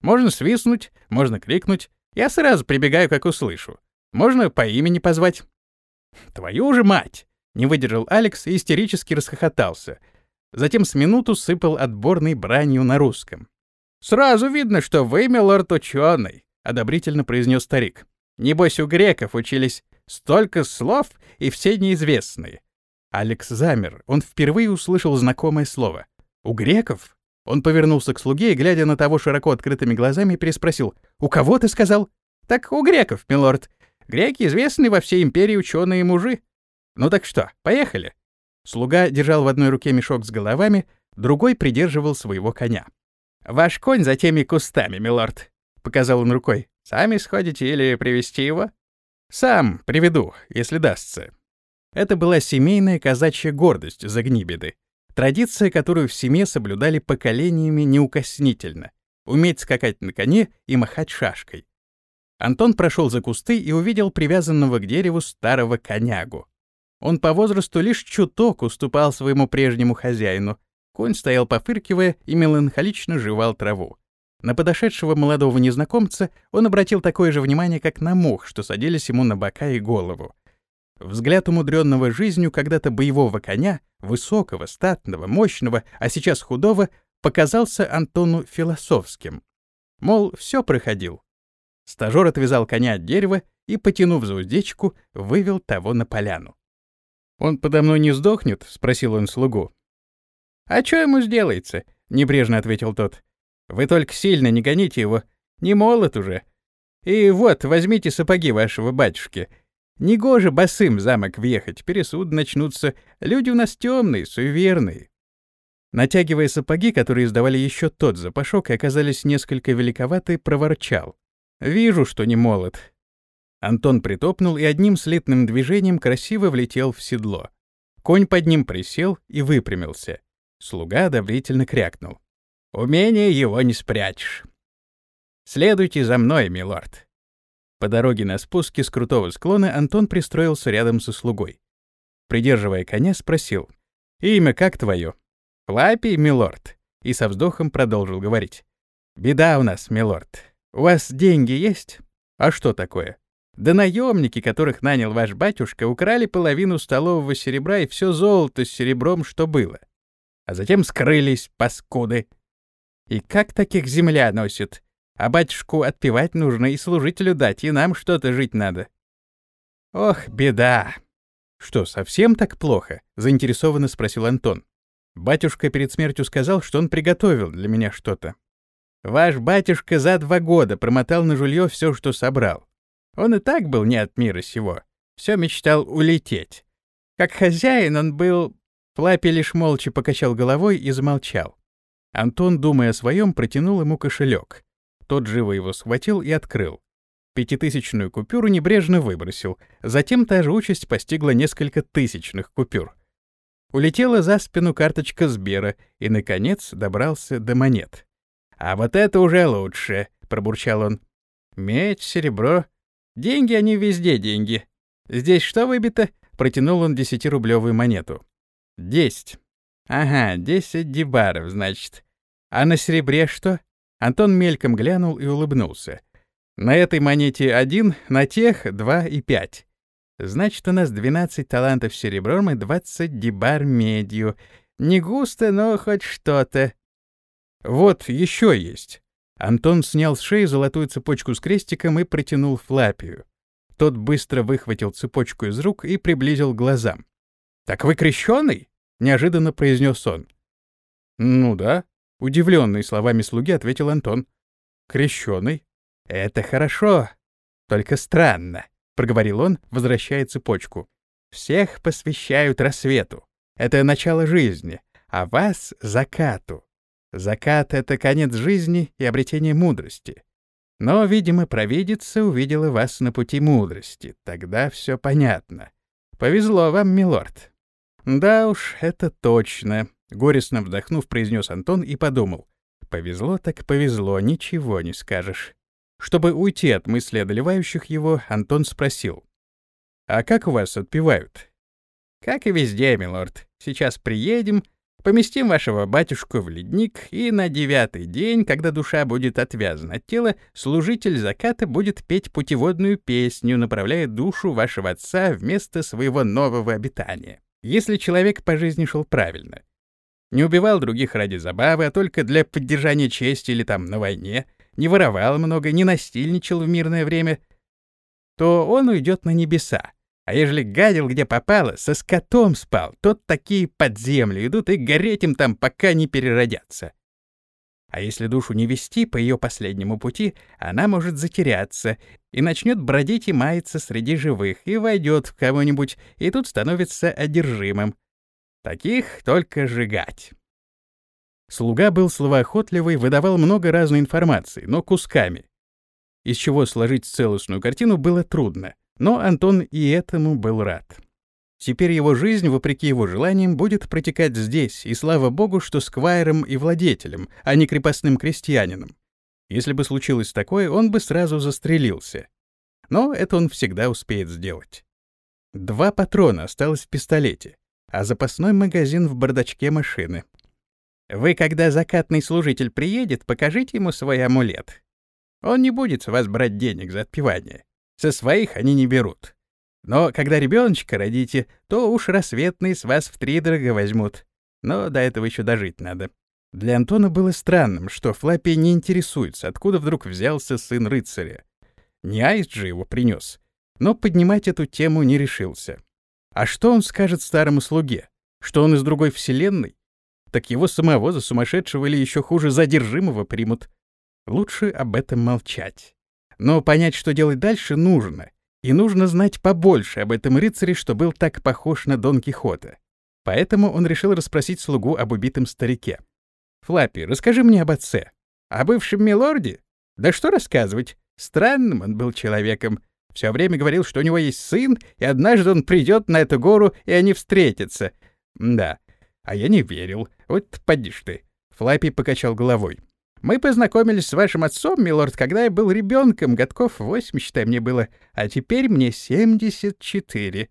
Можно свистнуть, можно крикнуть. Я сразу прибегаю, как услышу. Можно по имени позвать. «Твою же мать!» — не выдержал Алекс и истерически расхохотался. Затем с минуту сыпал отборной бранью на русском. «Сразу видно, что вы, милорд, ученый», — одобрительно произнес старик. «Небось, у греков учились столько слов, и все неизвестные». Алекс замер. Он впервые услышал знакомое слово. «У греков?» Он повернулся к слуге и, глядя на того широко открытыми глазами, переспросил. «У кого ты сказал?» «Так у греков, милорд. Греки известны во всей империи ученые мужи. Ну так что, поехали?» Слуга держал в одной руке мешок с головами, другой придерживал своего коня. «Ваш конь за теми кустами, милорд», — показал он рукой. «Сами сходите или привести его?» «Сам приведу, если дастся». Это была семейная казачья гордость Загнибеды. Традиция, которую в семье соблюдали поколениями неукоснительно. Уметь скакать на коне и махать шашкой. Антон прошел за кусты и увидел привязанного к дереву старого конягу. Он по возрасту лишь чуток уступал своему прежнему хозяину. Конь стоял пофыркивая и меланхолично жевал траву. На подошедшего молодого незнакомца он обратил такое же внимание, как на мух, что садились ему на бока и голову. Взгляд умудренного жизнью когда-то боевого коня, высокого, статного, мощного, а сейчас худого, показался Антону философским. Мол, все проходил, Стажер отвязал коня от дерева и, потянув за уздечку, вывел того на поляну. «Он подо мной не сдохнет?» — спросил он слугу. «А что ему сделается?» — небрежно ответил тот. «Вы только сильно не гоните его. Не молод уже. И вот, возьмите сапоги вашего батюшки. Негоже босым в замок въехать, пересуды начнутся. Люди у нас темные, суеверные». Натягивая сапоги, которые издавали еще тот запашок и оказались несколько великоваты, проворчал. Вижу, что не молод. Антон притопнул и одним слитным движением красиво влетел в седло. Конь под ним присел и выпрямился. Слуга одобрительно крякнул. «Умение его не спрячешь». «Следуйте за мной, милорд». По дороге на спуске с крутого склона Антон пристроился рядом со слугой. Придерживая коня, спросил. «Имя как твое?» «Лапий, милорд». И со вздохом продолжил говорить. «Беда у нас, милорд. У вас деньги есть? А что такое? Да наемники, которых нанял ваш батюшка, украли половину столового серебра и все золото с серебром, что было. А затем скрылись, паскуды. И как таких земля носит? А батюшку отпевать нужно и служителю дать, и нам что-то жить надо. Ох, беда. Что, совсем так плохо? Заинтересованно спросил Антон. Батюшка перед смертью сказал, что он приготовил для меня что-то. Ваш батюшка за два года промотал на жулье все, что собрал. Он и так был не от мира сего. Все мечтал улететь. Как хозяин он был... Флаппи лишь молча покачал головой и замолчал. Антон, думая о своем, протянул ему кошелек. Тот живо его схватил и открыл. Пятитысячную купюру небрежно выбросил. Затем та же участь постигла несколько тысячных купюр. Улетела за спину карточка Сбера и, наконец, добрался до монет. «А вот это уже лучше», — пробурчал он. «Медь, серебро. Деньги, они везде деньги. Здесь что выбито?» — протянул он десятирублевую монету. «Десять. Ага, десять дебаров, значит. А на серебре что?» Антон мельком глянул и улыбнулся. На этой монете один, на тех два и пять. Значит, у нас 12 талантов серебром и 20 дебар медью. Не густо, но хоть что-то. Вот еще есть. Антон снял с шеи золотую цепочку с крестиком и протянул Флапию. Тот быстро выхватил цепочку из рук и приблизил к глазам. «Так вы крещеный?» — неожиданно произнес он. «Ну да», — удивленный словами слуги ответил Антон. «Крещеный?» «Это хорошо, только странно», — проговорил он, возвращая цепочку. «Всех посвящают рассвету. Это начало жизни, а вас — закату. Закат — это конец жизни и обретение мудрости. Но, видимо, провидица увидела вас на пути мудрости. Тогда все понятно. Повезло вам, милорд». «Да уж, это точно», — горестно вздохнув, произнес Антон и подумал. «Повезло так повезло, ничего не скажешь». Чтобы уйти от мысли одолевающих его, Антон спросил. «А как вас отпевают?» «Как и везде, милорд. Сейчас приедем, поместим вашего батюшку в ледник, и на девятый день, когда душа будет отвязана от тела, служитель заката будет петь путеводную песню, направляя душу вашего отца вместо своего нового обитания. Если человек по жизни шел правильно, не убивал других ради забавы, а только для поддержания чести или там на войне — не воровал много, не настильничал в мирное время, то он уйдет на небеса. А ежели гадил где попало, со скотом спал, тот такие под землю идут и гореть им там, пока не переродятся. А если душу не вести по ее последнему пути, она может затеряться и начнет бродить и маяться среди живых, и войдет в кого-нибудь, и тут становится одержимым. Таких только сжигать. Слуга был словоохотливый, выдавал много разной информации, но кусками. Из чего сложить целостную картину было трудно, но Антон и этому был рад. Теперь его жизнь, вопреки его желаниям, будет протекать здесь, и слава богу, что сквайром и владетелем, а не крепостным крестьянином. Если бы случилось такое, он бы сразу застрелился. Но это он всегда успеет сделать. Два патрона осталось в пистолете, а запасной магазин в бардачке машины. Вы, когда закатный служитель приедет, покажите ему свой амулет. Он не будет с вас брать денег за отпевание. Со своих они не берут. Но когда ребеночка родите, то уж рассветные с вас втридорого возьмут. Но до этого еще дожить надо. Для Антона было странным, что Флаппи не интересуется, откуда вдруг взялся сын рыцаря. Не Аист же его принес. Но поднимать эту тему не решился. А что он скажет старому слуге? Что он из другой вселенной? так его самого за сумасшедшего или еще хуже задержимого примут. Лучше об этом молчать. Но понять, что делать дальше, нужно. И нужно знать побольше об этом рыцаре, что был так похож на Дон Кихота. Поэтому он решил расспросить слугу об убитом старике. «Флаппи, расскажи мне об отце. О бывшем милорде? Да что рассказывать? Странным он был человеком. Все время говорил, что у него есть сын, и однажды он придет на эту гору, и они встретятся. Да, а я не верил. Вот поди ж ты. Флаппи покачал головой. Мы познакомились с вашим отцом, милорд, когда я был ребенком, годков восемь, считай, мне было, а теперь мне семьдесят четыре.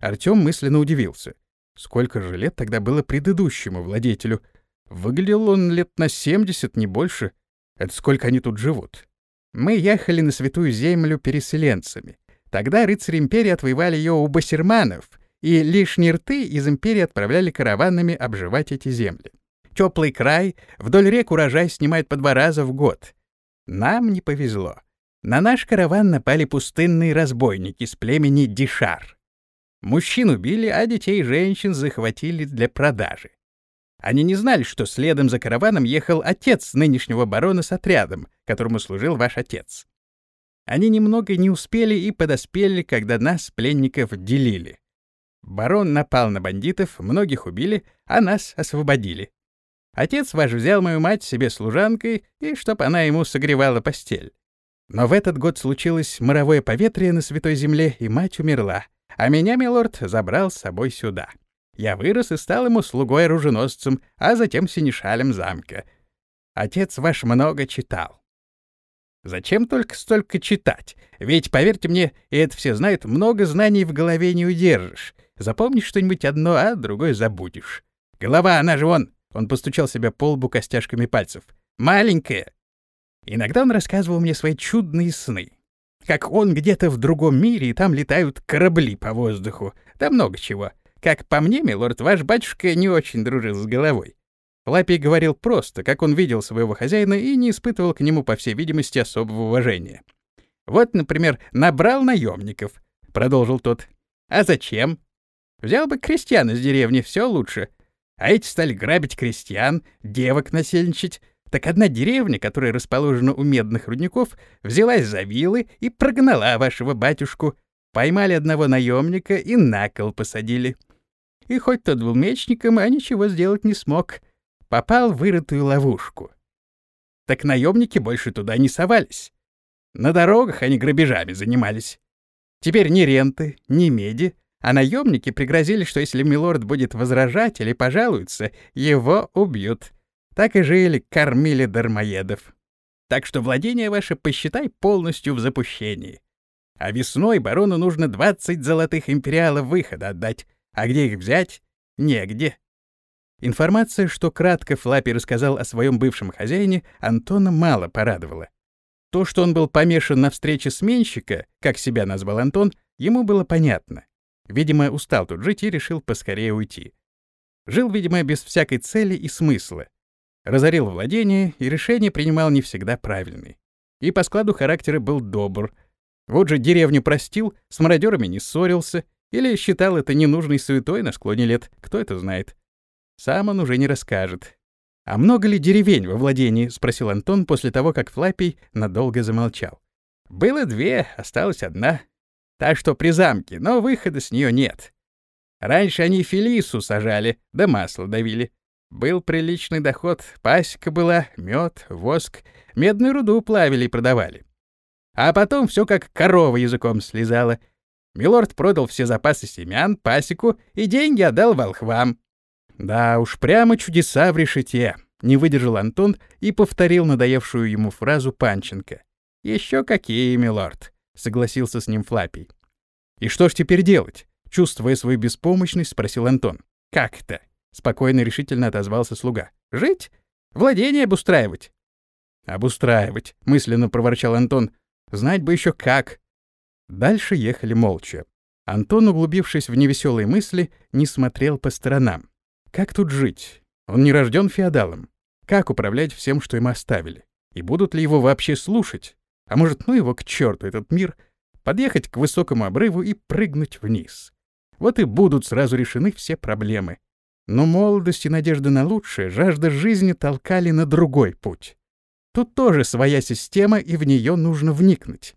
Артем мысленно удивился. Сколько же лет тогда было предыдущему владетелю? Выглядел он лет на семьдесят, не больше. Это сколько они тут живут? Мы ехали на Святую Землю переселенцами. Тогда рыцари империи отвоевали ее у басерманов — и лишние рты из империи отправляли караванами обживать эти земли. Теплый край, вдоль рек урожай снимает по два раза в год. Нам не повезло. На наш караван напали пустынные разбойники с племени Дишар. Мужчин убили, а детей и женщин захватили для продажи. Они не знали, что следом за караваном ехал отец нынешнего барона с отрядом, которому служил ваш отец. Они немного не успели и подоспели, когда нас, пленников, делили. Барон напал на бандитов, многих убили, а нас освободили. Отец ваш взял мою мать себе служанкой, и чтоб она ему согревала постель. Но в этот год случилось моровое поветрие на Святой Земле, и мать умерла, а меня, милорд, забрал с собой сюда. Я вырос и стал ему слугой-оруженосцем, а затем синешалем замка. Отец ваш много читал. Зачем только столько читать? Ведь, поверьте мне, и это все знают, много знаний в голове не удержишь. Запомнишь что-нибудь одно, а другое забудешь. Голова, она же вон он постучал себя по лбу костяшками пальцев. «Маленькая!» Иногда он рассказывал мне свои чудные сны. Как он где-то в другом мире, и там летают корабли по воздуху. Да много чего. Как по мне, милорд, ваш батюшка не очень дружил с головой. Лапий говорил просто, как он видел своего хозяина и не испытывал к нему, по всей видимости, особого уважения. «Вот, например, набрал наемников», — продолжил тот. «А зачем? Взял бы крестьян из деревни, все лучше. А эти стали грабить крестьян, девок насельничать. Так одна деревня, которая расположена у медных рудников, взялась за вилы и прогнала вашего батюшку. Поймали одного наемника и на кол посадили. И хоть тот был мечником, а ничего сделать не смог. Попал в вырытую ловушку. Так наемники больше туда не совались. На дорогах они грабежами занимались. Теперь ни ренты, ни меди, а наемники пригрозили, что если милорд будет возражать или пожалуется, его убьют. Так и жили, кормили дармоедов. Так что владение ваше посчитай полностью в запущении. А весной барону нужно 20 золотых империалов выхода отдать. А где их взять? Негде. Информация, что кратко Флаппи рассказал о своем бывшем хозяине, Антона мало порадовала. То, что он был помешан на встрече сменщика, как себя назвал Антон, ему было понятно. Видимо, устал тут жить и решил поскорее уйти. Жил, видимо, без всякой цели и смысла. Разорил владение, и решение принимал не всегда правильные. И по складу характера был добр. Вот же деревню простил, с мародерами не ссорился, или считал это ненужной суетой на склоне лет, кто это знает. Сам он уже не расскажет. «А много ли деревень во владении?» — спросил Антон после того, как Флапий надолго замолчал. «Было две, осталась одна. Так что при замке, но выхода с нее нет. Раньше они филису сажали, да масло давили. Был приличный доход, пасека была, мед, воск, медную руду плавили и продавали. А потом все как корова языком слезала. Милорд продал все запасы семян, пасеку и деньги отдал волхвам. Да уж, прямо чудеса в решете. Не выдержал Антон и повторил надоевшую ему фразу Панченко. Еще какие, милорд согласился с ним Флапий. И что ж теперь делать? Чувствуя свою беспомощность, спросил Антон. Как это? спокойно и решительно отозвался слуга. Жить? Владение обустраивать? Обустраивать, мысленно проворчал Антон. Знать бы еще как. Дальше ехали молча. Антон, углубившись в невеселые мысли, не смотрел по сторонам. Как тут жить? Он не рожден феодалом. Как управлять всем, что им оставили? И будут ли его вообще слушать? А может, ну его к черту этот мир, подъехать к высокому обрыву и прыгнуть вниз. Вот и будут сразу решены все проблемы. Но молодость и надежда на лучшее, жажда жизни толкали на другой путь. Тут тоже своя система, и в нее нужно вникнуть.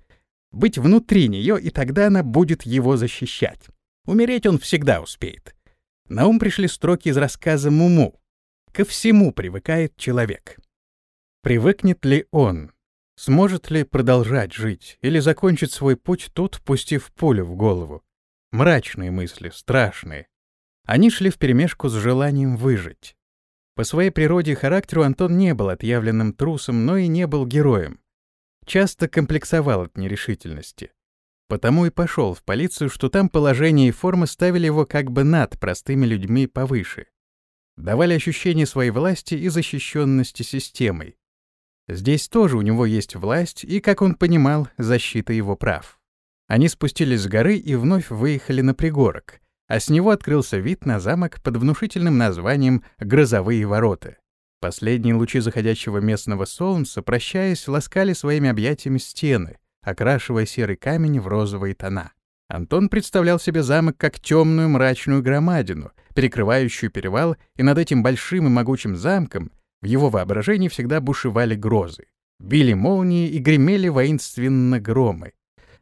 Быть внутри нее, и тогда она будет его защищать. Умереть он всегда успеет. На ум пришли строки из рассказа «Муму». Ко всему привыкает человек. Привыкнет ли он? Сможет ли продолжать жить или закончить свой путь тут, пустив пулю в голову? Мрачные мысли, страшные. Они шли вперемешку с желанием выжить. По своей природе и характеру Антон не был отъявленным трусом, но и не был героем. Часто комплексовал от нерешительности. Потому и пошел в полицию, что там положение и форма ставили его как бы над простыми людьми повыше. Давали ощущение своей власти и защищенности системой. Здесь тоже у него есть власть и, как он понимал, защита его прав. Они спустились с горы и вновь выехали на пригорок, а с него открылся вид на замок под внушительным названием «Грозовые ворота». Последние лучи заходящего местного солнца, прощаясь, ласкали своими объятиями стены, окрашивая серый камень в розовые тона. Антон представлял себе замок как темную мрачную громадину, перекрывающую перевал, и над этим большим и могучим замком в его воображении всегда бушевали грозы. били молнии и гремели воинственно громы.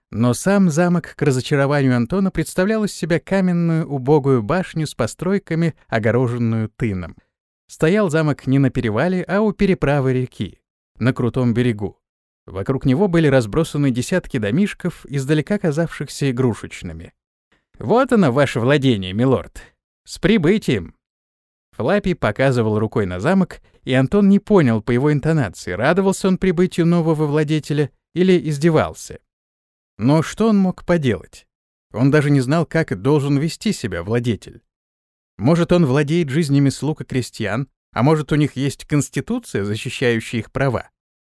Но сам замок к разочарованию Антона представлял из себя каменную убогую башню с постройками, огороженную тыном. Стоял замок не на перевале, а у переправы реки, на крутом берегу. Вокруг него были разбросаны десятки домишков, издалека казавшихся игрушечными. «Вот оно, ваше владение, милорд! С прибытием!» Флаппи показывал рукой на замок, и Антон не понял по его интонации, радовался он прибытию нового владетеля или издевался. Но что он мог поделать? Он даже не знал, как должен вести себя владетель. Может, он владеет жизнями слуг и крестьян, а может, у них есть конституция, защищающая их права.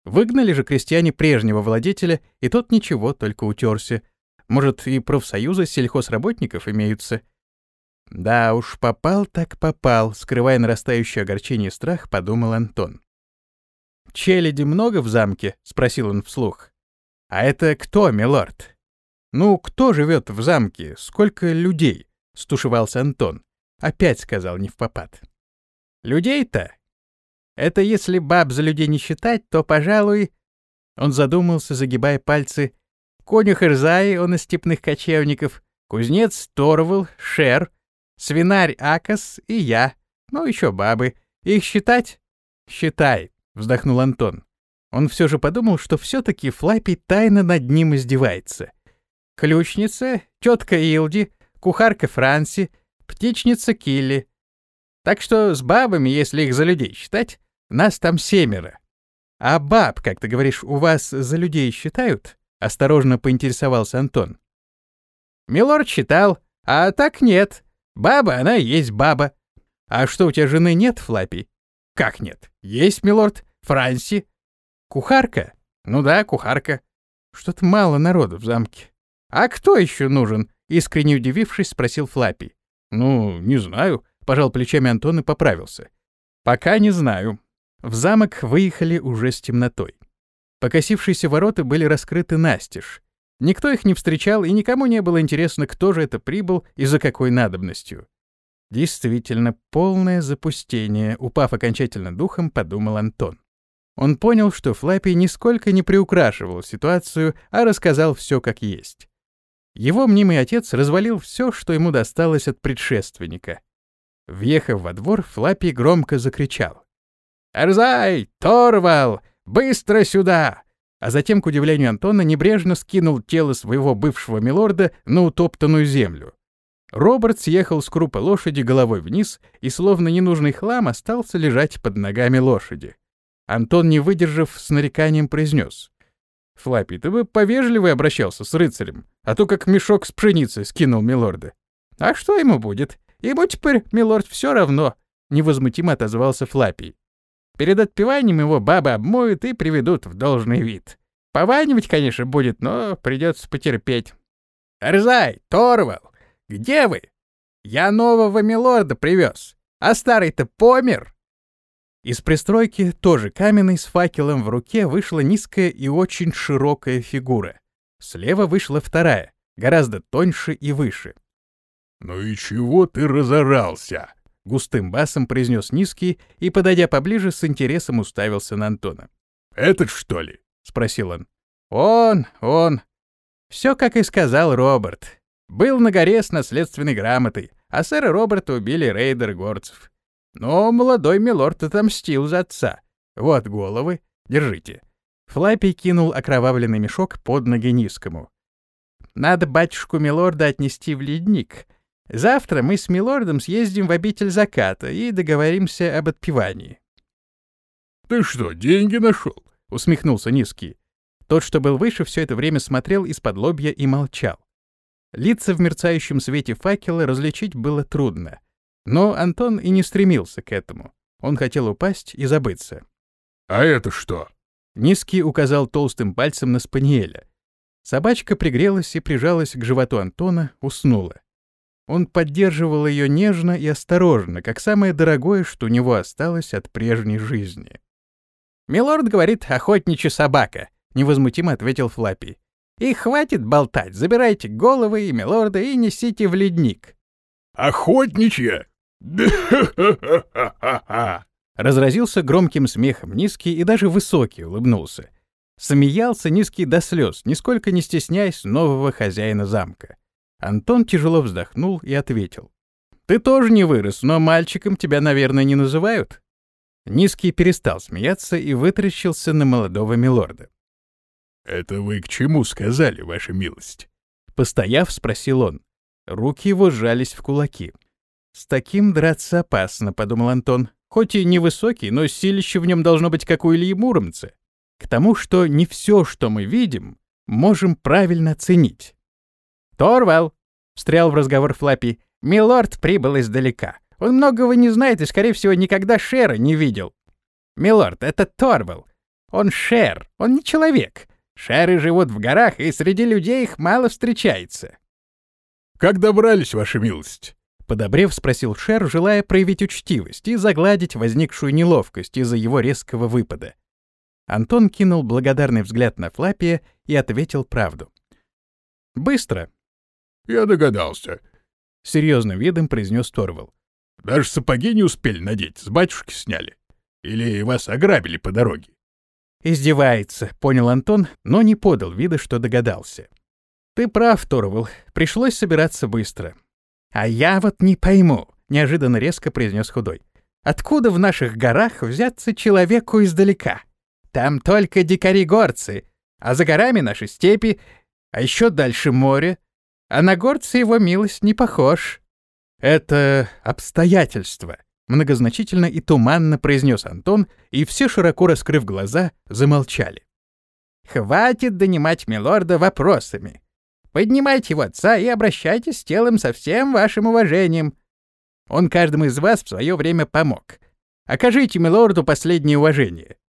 Выгнали же крестьяне прежнего владетеля, и тот ничего, только утерся. Может, и профсоюзы сельхозработников имеются. Да уж, попал так попал, скрывая нарастающее огорчение и страх, подумал Антон. «Челяди много в замке?» — спросил он вслух. «А это кто, милорд?» «Ну, кто живет в замке? Сколько людей?» — стушевался Антон. Опять сказал не в попад. «Людей-то? Это если баб за людей не считать, то, пожалуй...» Он задумался, загибая пальцы. «Конюх Ирзай, он из степных кочевников, кузнец Торвал, Шер, свинарь Акас и я, ну еще бабы. Их считать?» «Считай», — вздохнул Антон. Он все же подумал, что все-таки Флаппи тайно над ним издевается. Ключница, тетка Илди, кухарка Франси, птичница Килли. Так что с бабами, если их за людей считать, нас там семеро. А баб, как ты говоришь, у вас за людей считают? Осторожно поинтересовался Антон. Милорд считал, а так нет. Баба, она и есть баба. А что, у тебя жены нет, Флаппи? Как нет? Есть, милорд. Франси, Кухарка? Ну да, кухарка. Что-то мало народу в замке. А кто еще нужен? Искренне удивившись, спросил Флаппи. Ну, не знаю, пожал плечами Антон и поправился. Пока не знаю. В замок выехали уже с темнотой. Покосившиеся ворота были раскрыты настежь. Никто их не встречал, и никому не было интересно, кто же это прибыл и за какой надобностью. Действительно, полное запустение, упав окончательно духом, подумал Антон. Он понял, что Флаппи нисколько не приукрашивал ситуацию, а рассказал все как есть. Его мнимый отец развалил все, что ему досталось от предшественника. Въехав во двор, Флаппи громко закричал. «Эрзай! Торвал! Быстро сюда!» А затем, к удивлению Антона, небрежно скинул тело своего бывшего милорда на утоптанную землю. Роберт съехал с крупа лошади головой вниз и, словно ненужный хлам, остался лежать под ногами лошади. Антон, не выдержав, с нареканием произнес. «Флаппи, ты бы повежливый обращался с рыцарем, а то как мешок с пшеницей скинул милорда». «А что ему будет? Ему теперь, милорд, все равно», — невозмутимо отозвался Флаппи. «Перед отпеванием его бабы обмоют и приведут в должный вид. Пованивать, конечно, будет, но придется потерпеть». «Рзай, Торвал, где вы? Я нового милорда привез, а старый-то помер». Из пристройки, тоже каменной, с факелом в руке, вышла низкая и очень широкая фигура. Слева вышла вторая, гораздо тоньше и выше. «Ну и чего ты разорался?» — густым басом произнес низкий и, подойдя поближе, с интересом уставился на Антона. «Этот, что ли?» — спросил он. «Он, он. Все, как и сказал Роберт. Был на горе с наследственной грамотой, а сэра Роберта убили рейдер горцев. Но молодой милорд отомстил за отца. Вот головы. Держите. Флаппи кинул окровавленный мешок под ноги низкому. Надо батюшку милорда отнести в ледник. Завтра мы с милордом съездим в обитель заката и договоримся об отпевании. — Ты что, деньги нашел? — усмехнулся низкий. Тот, что был выше, все это время смотрел из-под лобья и молчал. Лица в мерцающем свете факела различить было трудно — но Антон и не стремился к этому. Он хотел упасть и забыться. «А это что?» Низкий указал толстым пальцем на спаниеля. Собачка пригрелась и прижалась к животу Антона, уснула. Он поддерживал ее нежно и осторожно, как самое дорогое, что у него осталось от прежней жизни. «Милорд говорит, охотничья собака», — невозмутимо ответил Флаппи. «И хватит болтать, забирайте головы и милорда и несите в ледник». «Охотничья?» Разразился громким смехом низкий и даже высокий улыбнулся. Смеялся низкий до слез, нисколько не стесняясь нового хозяина замка. Антон тяжело вздохнул и ответил. «Ты тоже не вырос, но мальчиком тебя, наверное, не называют?» Низкий перестал смеяться и вытаращился на молодого милорда. «Это вы к чему сказали, ваша милость?» Постояв, спросил он. Руки его сжались в кулаки. «С таким драться опасно», — подумал Антон. «Хоть и невысокий, но силище в нем должно быть как у Ильи Муромца. К тому, что не все, что мы видим, можем правильно оценить». «Торвал!» — встрял в разговор Флаппи. «Милорд прибыл издалека. Он многого не знает и, скорее всего, никогда Шера не видел. Милорд, это Торвал. Он Шер, он не человек. Шеры живут в горах, и среди людей их мало встречается. «Как добрались, ваша милость?» Подобрев, спросил Шер, желая проявить учтивость и загладить возникшую неловкость из-за его резкого выпада. Антон кинул благодарный взгляд на Флапия и ответил правду. «Быстро!» «Я догадался», — серьезным видом произнес Торвал. «Даже сапоги не успели надеть, с батюшки сняли. Или вас ограбили по дороге?» «Издевается», — понял Антон, но не подал вида, что догадался. «Ты прав, Торвал, пришлось собираться быстро». «А я вот не пойму», — неожиданно резко произнес худой. «Откуда в наших горах взяться человеку издалека? Там только дикари-горцы, а за горами наши степи, а еще дальше море, а на горца его милость не похож». «Это обстоятельства», Многозначительно и туманно произнес Антон, и все, широко раскрыв глаза, замолчали. «Хватит донимать милорда вопросами. Поднимайте его отца и обращайтесь с телом со всем вашим уважением. Он каждому из вас в свое время помог. Окажите милорду последнее уважение.